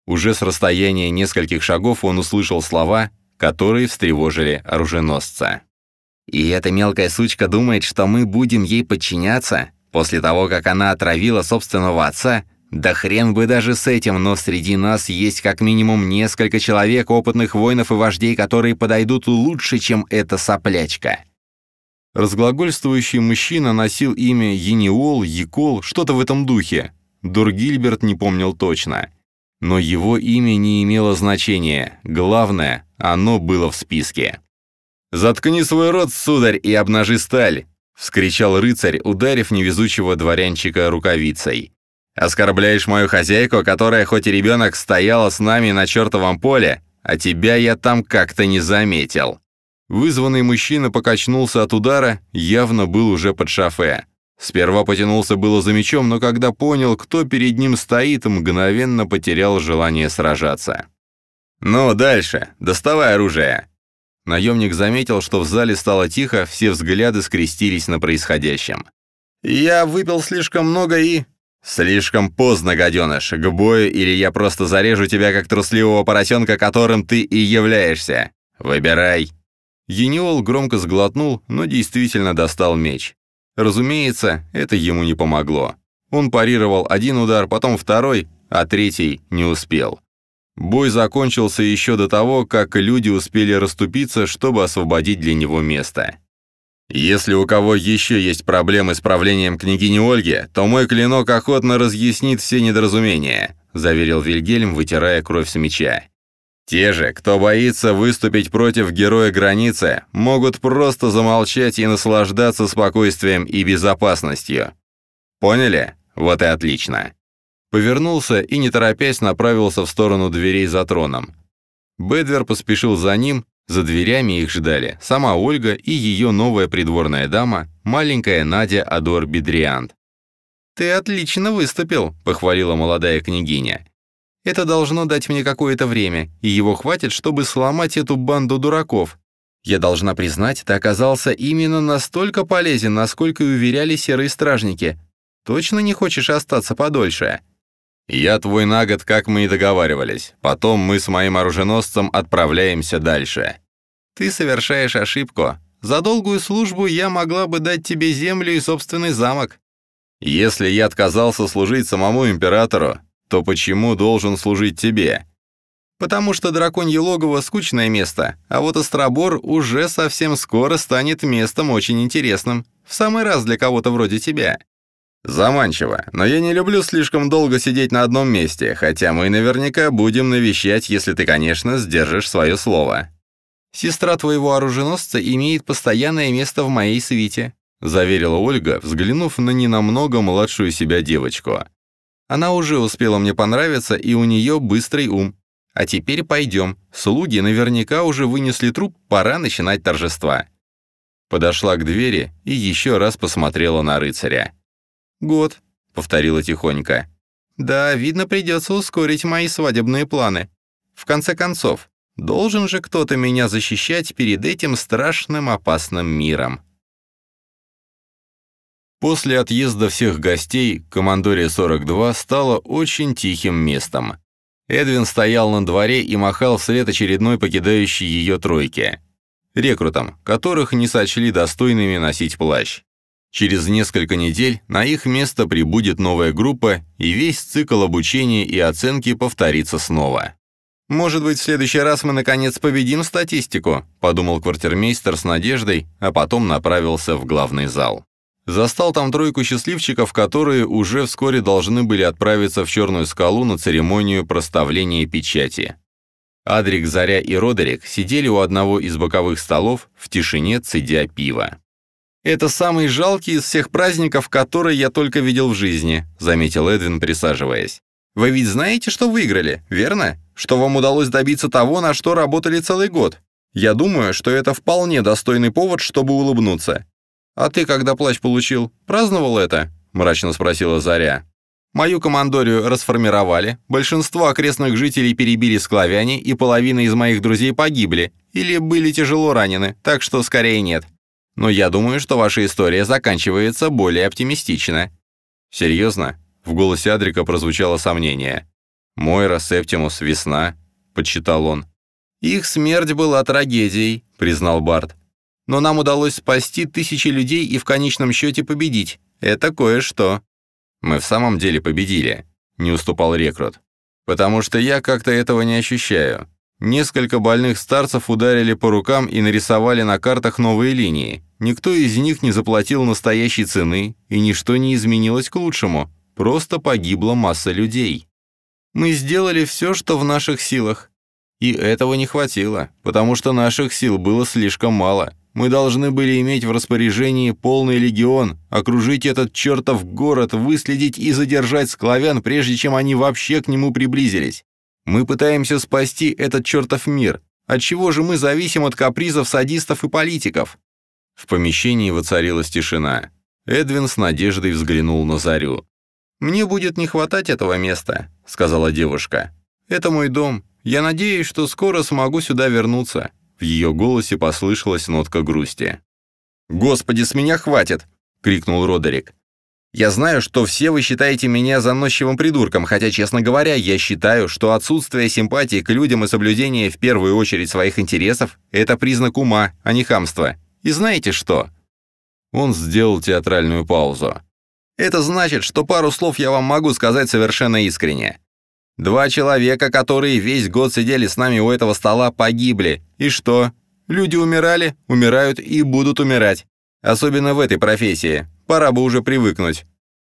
Уже с расстояния нескольких шагов он услышал слова, которые встревожили оруженосца. «И эта мелкая сучка думает, что мы будем ей подчиняться? После того, как она отравила собственного отца? Да хрен бы даже с этим, но среди нас есть как минимум несколько человек, опытных воинов и вождей, которые подойдут лучше, чем эта соплячка». Разглагольствующий мужчина носил имя Ениол, Якол, что-то в этом духе. Дургильберт не помнил точно. Но его имя не имело значения. Главное, оно было в списке. «Заткни свой рот, сударь, и обнажи сталь!» — вскричал рыцарь, ударив невезучего дворянчика рукавицей. «Оскорбляешь мою хозяйку, которая хоть и ребенок стояла с нами на чертовом поле, а тебя я там как-то не заметил». Вызванный мужчина покачнулся от удара, явно был уже под шофе. Сперва потянулся было за мечом, но когда понял, кто перед ним стоит, мгновенно потерял желание сражаться. «Ну, дальше. Доставай оружие». Наемник заметил, что в зале стало тихо, все взгляды скрестились на происходящем. «Я выпил слишком много и...» «Слишком поздно, гаденыш, к бою, или я просто зарежу тебя, как трусливого поросенка, которым ты и являешься. Выбирай». Ениол громко сглотнул, но действительно достал меч. Разумеется, это ему не помогло. Он парировал один удар, потом второй, а третий не успел. Бой закончился еще до того, как люди успели расступиться, чтобы освободить для него место. «Если у кого еще есть проблемы с правлением княгини Ольги, то мой клинок охотно разъяснит все недоразумения», заверил Вильгельм, вытирая кровь с меча. Те же, кто боится выступить против героя границы, могут просто замолчать и наслаждаться спокойствием и безопасностью. Поняли? Вот и отлично. Повернулся и, не торопясь, направился в сторону дверей за троном. Бедвер поспешил за ним, за дверями их ждали сама Ольга и ее новая придворная дама, маленькая Надя Адор Бедриант. «Ты отлично выступил», — похвалила молодая княгиня. Это должно дать мне какое-то время, и его хватит, чтобы сломать эту банду дураков. Я должна признать, ты оказался именно настолько полезен, насколько и уверяли серые стражники. Точно не хочешь остаться подольше?» «Я твой на год, как мы и договаривались. Потом мы с моим оруженосцем отправляемся дальше». «Ты совершаешь ошибку. За долгую службу я могла бы дать тебе землю и собственный замок». «Если я отказался служить самому императору, то почему должен служить тебе? Потому что драконье логово — скучное место, а вот Остробор уже совсем скоро станет местом очень интересным, в самый раз для кого-то вроде тебя. Заманчиво, но я не люблю слишком долго сидеть на одном месте, хотя мы наверняка будем навещать, если ты, конечно, сдержишь свое слово. Сестра твоего оруженосца имеет постоянное место в моей свите, заверила Ольга, взглянув на ненамного младшую себя девочку. Она уже успела мне понравиться, и у нее быстрый ум. А теперь пойдем. Слуги наверняка уже вынесли труп, пора начинать торжества. Подошла к двери и еще раз посмотрела на рыцаря. «Год», — повторила тихонько. «Да, видно, придется ускорить мои свадебные планы. В конце концов, должен же кто-то меня защищать перед этим страшным опасным миром». После отъезда всех гостей командория 42 стала очень тихим местом. Эдвин стоял на дворе и махал вслед очередной покидающей ее тройке. Рекрутам, которых не сочли достойными носить плащ. Через несколько недель на их место прибудет новая группа, и весь цикл обучения и оценки повторится снова. «Может быть, в следующий раз мы наконец победим статистику», подумал квартирмейстер с надеждой, а потом направился в главный зал. Застал там тройку счастливчиков, которые уже вскоре должны были отправиться в Черную скалу на церемонию проставления печати. Адрик, Заря и Родерик сидели у одного из боковых столов в тишине, цедя пиво. «Это самый жалкий из всех праздников, которые я только видел в жизни», заметил Эдвин, присаживаясь. «Вы ведь знаете, что выиграли, верно? Что вам удалось добиться того, на что работали целый год? Я думаю, что это вполне достойный повод, чтобы улыбнуться. А ты, когда плащ получил, праздновал это?» мрачно спросила Заря. Мою командорию расформировали, большинство окрестных жителей перебили склавяне, и половина из моих друзей погибли или были тяжело ранены, так что скорее нет. Но я думаю, что ваша история заканчивается более оптимистично». «Серьезно?» — в голосе Адрика прозвучало сомнение. «Мойра, Септимус, Весна», — подсчитал он. «Их смерть была трагедией», — признал Барт. «Но нам удалось спасти тысячи людей и в конечном счете победить. Это кое-что». «Мы в самом деле победили», — не уступал рекрут. «Потому что я как-то этого не ощущаю. Несколько больных старцев ударили по рукам и нарисовали на картах новые линии. Никто из них не заплатил настоящей цены, и ничто не изменилось к лучшему. Просто погибла масса людей. Мы сделали все, что в наших силах. И этого не хватило, потому что наших сил было слишком мало. Мы должны были иметь в распоряжении полный легион, окружить этот чертов город, выследить и задержать склавян, прежде чем они вообще к нему приблизились. Мы пытаемся спасти этот чертов мир. От чего же мы зависим от капризов садистов и политиков?» В помещении воцарилась тишина. Эдвин с надеждой взглянул на Зарю. «Мне будет не хватать этого места», — сказала девушка. «Это мой дом. Я надеюсь, что скоро смогу сюда вернуться». Ее голосе послышалась нотка грусти. «Господи, с меня хватит!» — крикнул Родерик. Я знаю, что все вы считаете меня заносчивым придурком, хотя, честно говоря, я считаю, что отсутствие симпатии к людям и соблюдение в первую очередь своих интересов – это признак ума, а не хамства. И знаете что?» Он сделал театральную паузу. «Это значит, что пару слов я вам могу сказать совершенно искренне. Два человека, которые весь год сидели с нами у этого стола, погибли. И что? Люди умирали, умирают и будут умирать. Особенно в этой профессии. Пора бы уже привыкнуть.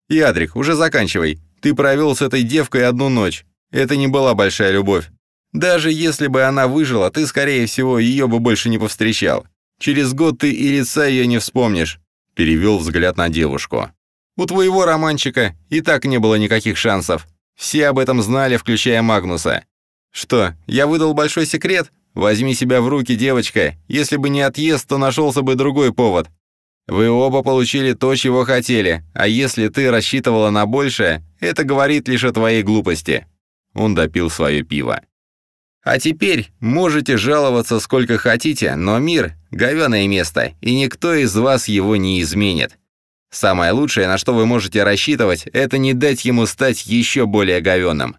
Ядрик, уже заканчивай. Ты провел с этой девкой одну ночь. Это не была большая любовь. Даже если бы она выжила, ты, скорее всего, ее бы больше не повстречал. Через год ты и лица ее не вспомнишь», — перевел взгляд на девушку. «У твоего романчика и так не было никаких шансов. Все об этом знали, включая Магнуса. Что, я выдал большой секрет? Возьми себя в руки, девочка. Если бы не отъезд, то нашелся бы другой повод. Вы оба получили то, чего хотели, а если ты рассчитывала на большее, это говорит лишь о твоей глупости». Он допил свое пиво. «А теперь можете жаловаться сколько хотите, но мир — говёное место, и никто из вас его не изменит. Самое лучшее, на что вы можете рассчитывать, это не дать ему стать еще более говёным.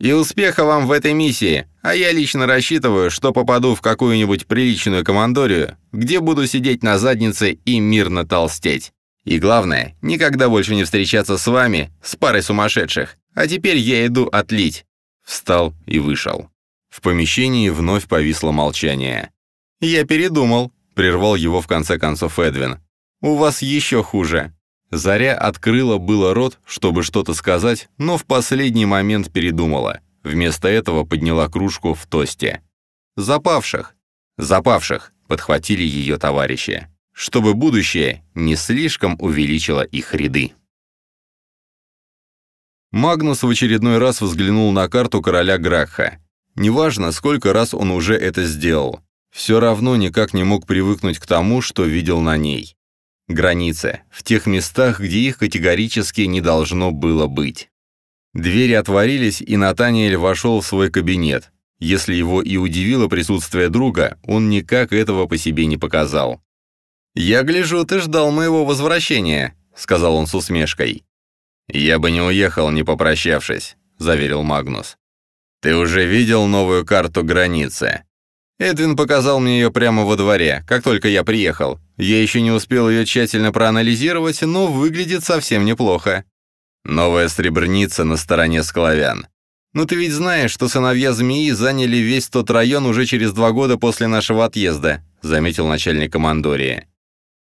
И успеха вам в этой миссии, а я лично рассчитываю, что попаду в какую-нибудь приличную командорию, где буду сидеть на заднице и мирно толстеть. И главное, никогда больше не встречаться с вами, с парой сумасшедших. А теперь я иду отлить». Встал и вышел. В помещении вновь повисло молчание. «Я передумал», — прервал его в конце концов Эдвин. «У вас еще хуже. Заря открыла было рот, чтобы что-то сказать, но в последний момент передумала. Вместо этого подняла кружку в тосте. «Запавших!» «Запавших!» — подхватили ее товарищи. Чтобы будущее не слишком увеличило их ряды. Магнус в очередной раз взглянул на карту короля Гракха. Неважно, сколько раз он уже это сделал, все равно никак не мог привыкнуть к тому, что видел на ней. Границы, в тех местах, где их категорически не должно было быть. Двери отворились, и Натаниэль вошел в свой кабинет. Если его и удивило присутствие друга, он никак этого по себе не показал. «Я гляжу, ты ждал моего возвращения», — сказал он с усмешкой. «Я бы не уехал, не попрощавшись», — заверил Магнус. «Ты уже видел новую карту границы?» Эдвин показал мне ее прямо во дворе, как только я приехал. Я еще не успел ее тщательно проанализировать, но выглядит совсем неплохо. Новая сребрница на стороне склавян. Ну ты ведь знаешь, что сыновья змеи заняли весь тот район уже через два года после нашего отъезда, заметил начальник командории.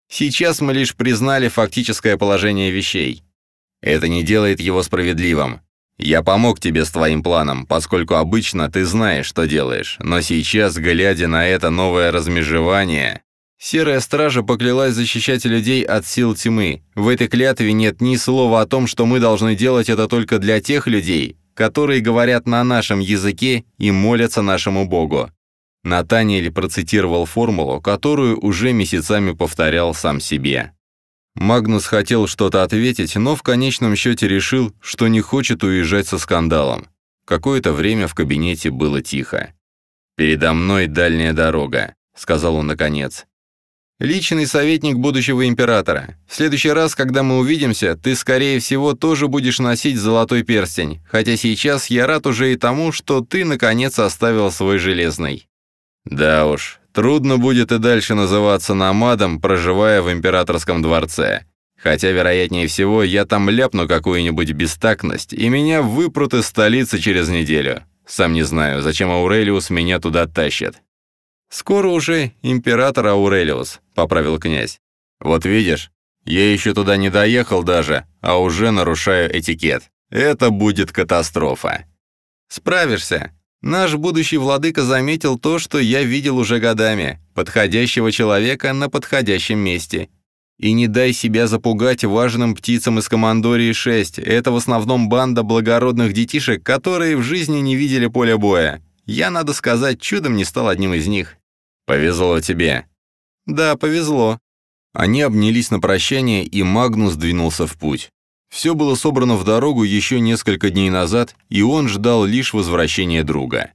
Сейчас мы лишь признали фактическое положение вещей. Это не делает его справедливым. Я помог тебе с твоим планом, поскольку обычно ты знаешь, что делаешь, но сейчас, глядя на это новое размежевание... Серая стража поклялась защищать людей от сил тьмы. В этой клятве нет ни слова о том, что мы должны делать это только для тех людей, которые говорят на нашем языке и молятся нашему Богу. Натаниэль процитировал формулу, которую уже месяцами повторял сам себе. Магнус хотел что-то ответить, но в конечном счете решил, что не хочет уезжать со скандалом. Какое-то время в кабинете было тихо. «Передо мной дальняя дорога», — сказал он наконец. «Личный советник будущего императора. В следующий раз, когда мы увидимся, ты, скорее всего, тоже будешь носить золотой перстень, хотя сейчас я рад уже и тому, что ты, наконец, оставил свой железный». «Да уж, Трудно будет и дальше называться намадом, проживая в императорском дворце. Хотя, вероятнее всего, я там ляпну какую-нибудь бестактность, и меня выпрут из столицы через неделю. Сам не знаю, зачем Аурелиус меня туда тащит. «Скоро уже император Аурелиус», — поправил князь. «Вот видишь, я еще туда не доехал даже, а уже нарушаю этикет. Это будет катастрофа». «Справишься», Наш будущий владыка заметил то, что я видел уже годами, подходящего человека на подходящем месте. И не дай себя запугать важным птицам из командории 6, это в основном банда благородных детишек, которые в жизни не видели поля боя. Я, надо сказать, чудом не стал одним из них. Повезло тебе. Да, повезло. Они обнялись на прощание, и Магнус двинулся в путь. Все было собрано в дорогу еще несколько дней назад, и он ждал лишь возвращения друга.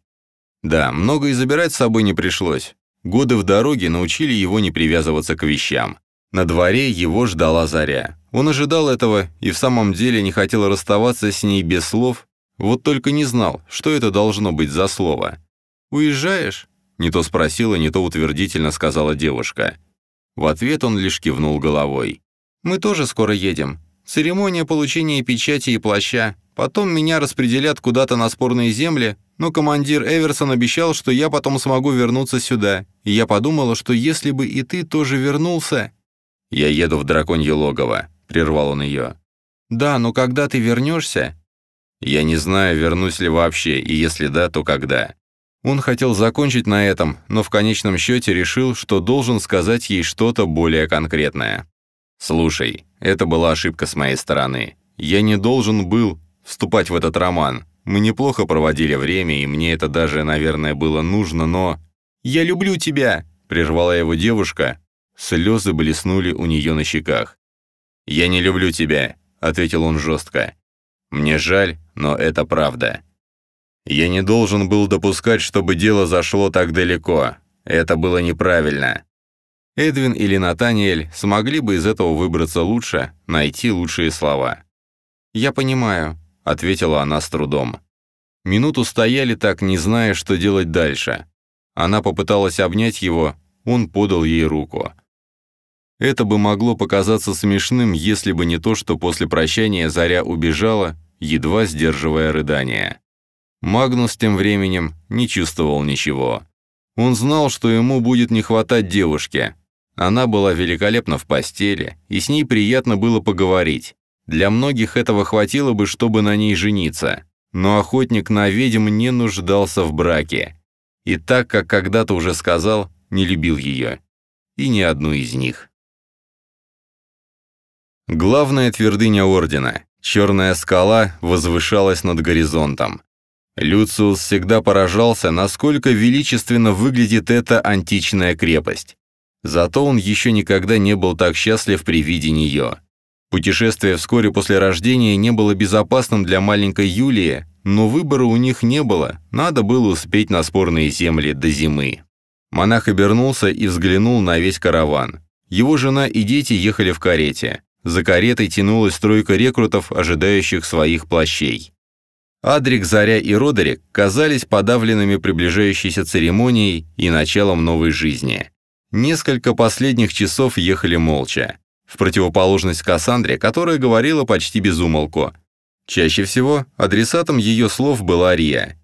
Да, много и забирать с собой не пришлось. Годы в дороге научили его не привязываться к вещам. На дворе его ждала заря. Он ожидал этого и в самом деле не хотел расставаться с ней без слов, вот только не знал, что это должно быть за слово. «Уезжаешь?» — не то спросила, не то утвердительно сказала девушка. В ответ он лишь кивнул головой. «Мы тоже скоро едем. Церемония получения печати и плаща. Потом меня распределят куда-то на спорные земли, но командир Эверсон обещал, что я потом смогу вернуться сюда. И я подумала, что если бы и ты тоже вернулся... «Я еду в драконье логово», — прервал он ее. «Да, но когда ты вернешься?» «Я не знаю, вернусь ли вообще, и если да, то когда». Он хотел закончить на этом, но в конечном счете решил, что должен сказать ей что-то более конкретное. «Слушай, это была ошибка с моей стороны. Я не должен был вступать в этот роман. Мы неплохо проводили время, и мне это даже, наверное, было нужно, но... «Я люблю тебя!» — прервала его девушка. Слезы блеснули у нее на щеках. «Я не люблю тебя», — ответил он жестко. «Мне жаль, но это правда. Я не должен был допускать, чтобы дело зашло так далеко. Это было неправильно. Эдвин или Натаниэль смогли бы из этого выбраться лучше, найти лучшие слова. «Я понимаю», — ответила она с трудом. Минуту стояли так, не зная, что делать дальше. Она попыталась обнять его, он подал ей руку. Это бы могло показаться смешным, если бы не то, что после прощания Заря убежала, едва сдерживая рыдания. Магнус тем временем не чувствовал ничего. Он знал, что ему будет не хватать девушки, Она была великолепна в постели, и с ней приятно было поговорить. Для многих этого хватило бы, чтобы на ней жениться. Но охотник на ведьм не нуждался в браке. И так, как когда-то уже сказал, не любил ее. И ни одну из них. Главная твердыня Ордена, черная скала, возвышалась над горизонтом. Люциус всегда поражался, насколько величественно выглядит эта античная крепость. Зато он еще никогда не был так счастлив при виде нее. Путешествие вскоре после рождения не было безопасным для маленькой Юлии, но выбора у них не было, надо было успеть на спорные земли до зимы. Монах обернулся и взглянул на весь караван. Его жена и дети ехали в карете. За каретой тянулась тройка рекрутов, ожидающих своих плащей. Адрик, Заря и Родерик казались подавленными приближающейся церемонией и началом новой жизни. Несколько последних часов ехали молча, в противоположность Кассандре, которая говорила почти без умолку. Чаще всего адресатом ее слов была Рия.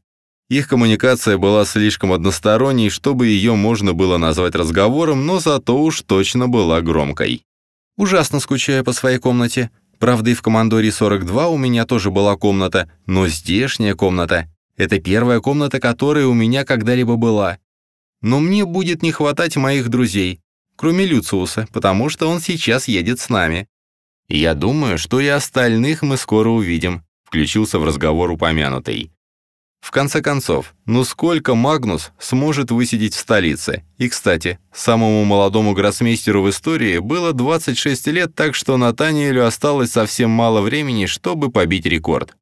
Их коммуникация была слишком односторонней, чтобы ее можно было назвать разговором, но зато уж точно была громкой. Ужасно скучаю по своей комнате. Правда, и в командоре 42 у меня тоже была комната, но здешняя комната. Это первая комната, которая у меня когда-либо была. Но мне будет не хватать моих друзей, кроме Люциуса, потому что он сейчас едет с нами. Я думаю, что и остальных мы скоро увидим, включился в разговор упомянутый. В конце концов, ну сколько Магнус сможет высидеть в столице? И, кстати, самому молодому гроссмейстеру в истории было 26 лет, так что Натаниэлю осталось совсем мало времени, чтобы побить рекорд.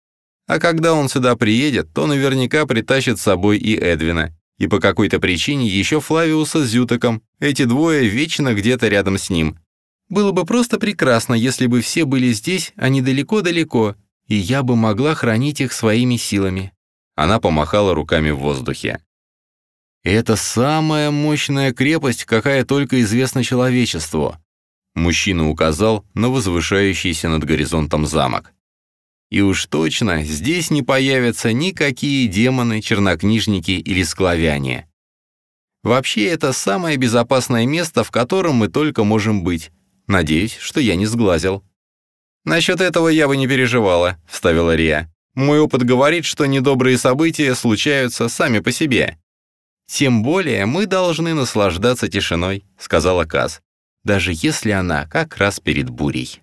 А когда он сюда приедет, то наверняка притащит с собой и Эдвина. И по какой-то причине еще Флавиуса с Зютоком. Эти двое вечно где-то рядом с ним. Было бы просто прекрасно, если бы все были здесь, а не далеко-далеко, и я бы могла хранить их своими силами. Она помахала руками в воздухе. «Это самая мощная крепость, какая только известна человечеству», мужчина указал на возвышающийся над горизонтом замок. «И уж точно здесь не появятся никакие демоны, чернокнижники или склавяне. Вообще, это самое безопасное место, в котором мы только можем быть. Надеюсь, что я не сглазил». «Насчет этого я бы не переживала», — вставила Рия. Мой опыт говорит, что недобрые события случаются сами по себе. Тем более мы должны наслаждаться тишиной, сказала Каз, даже если она как раз перед бурей.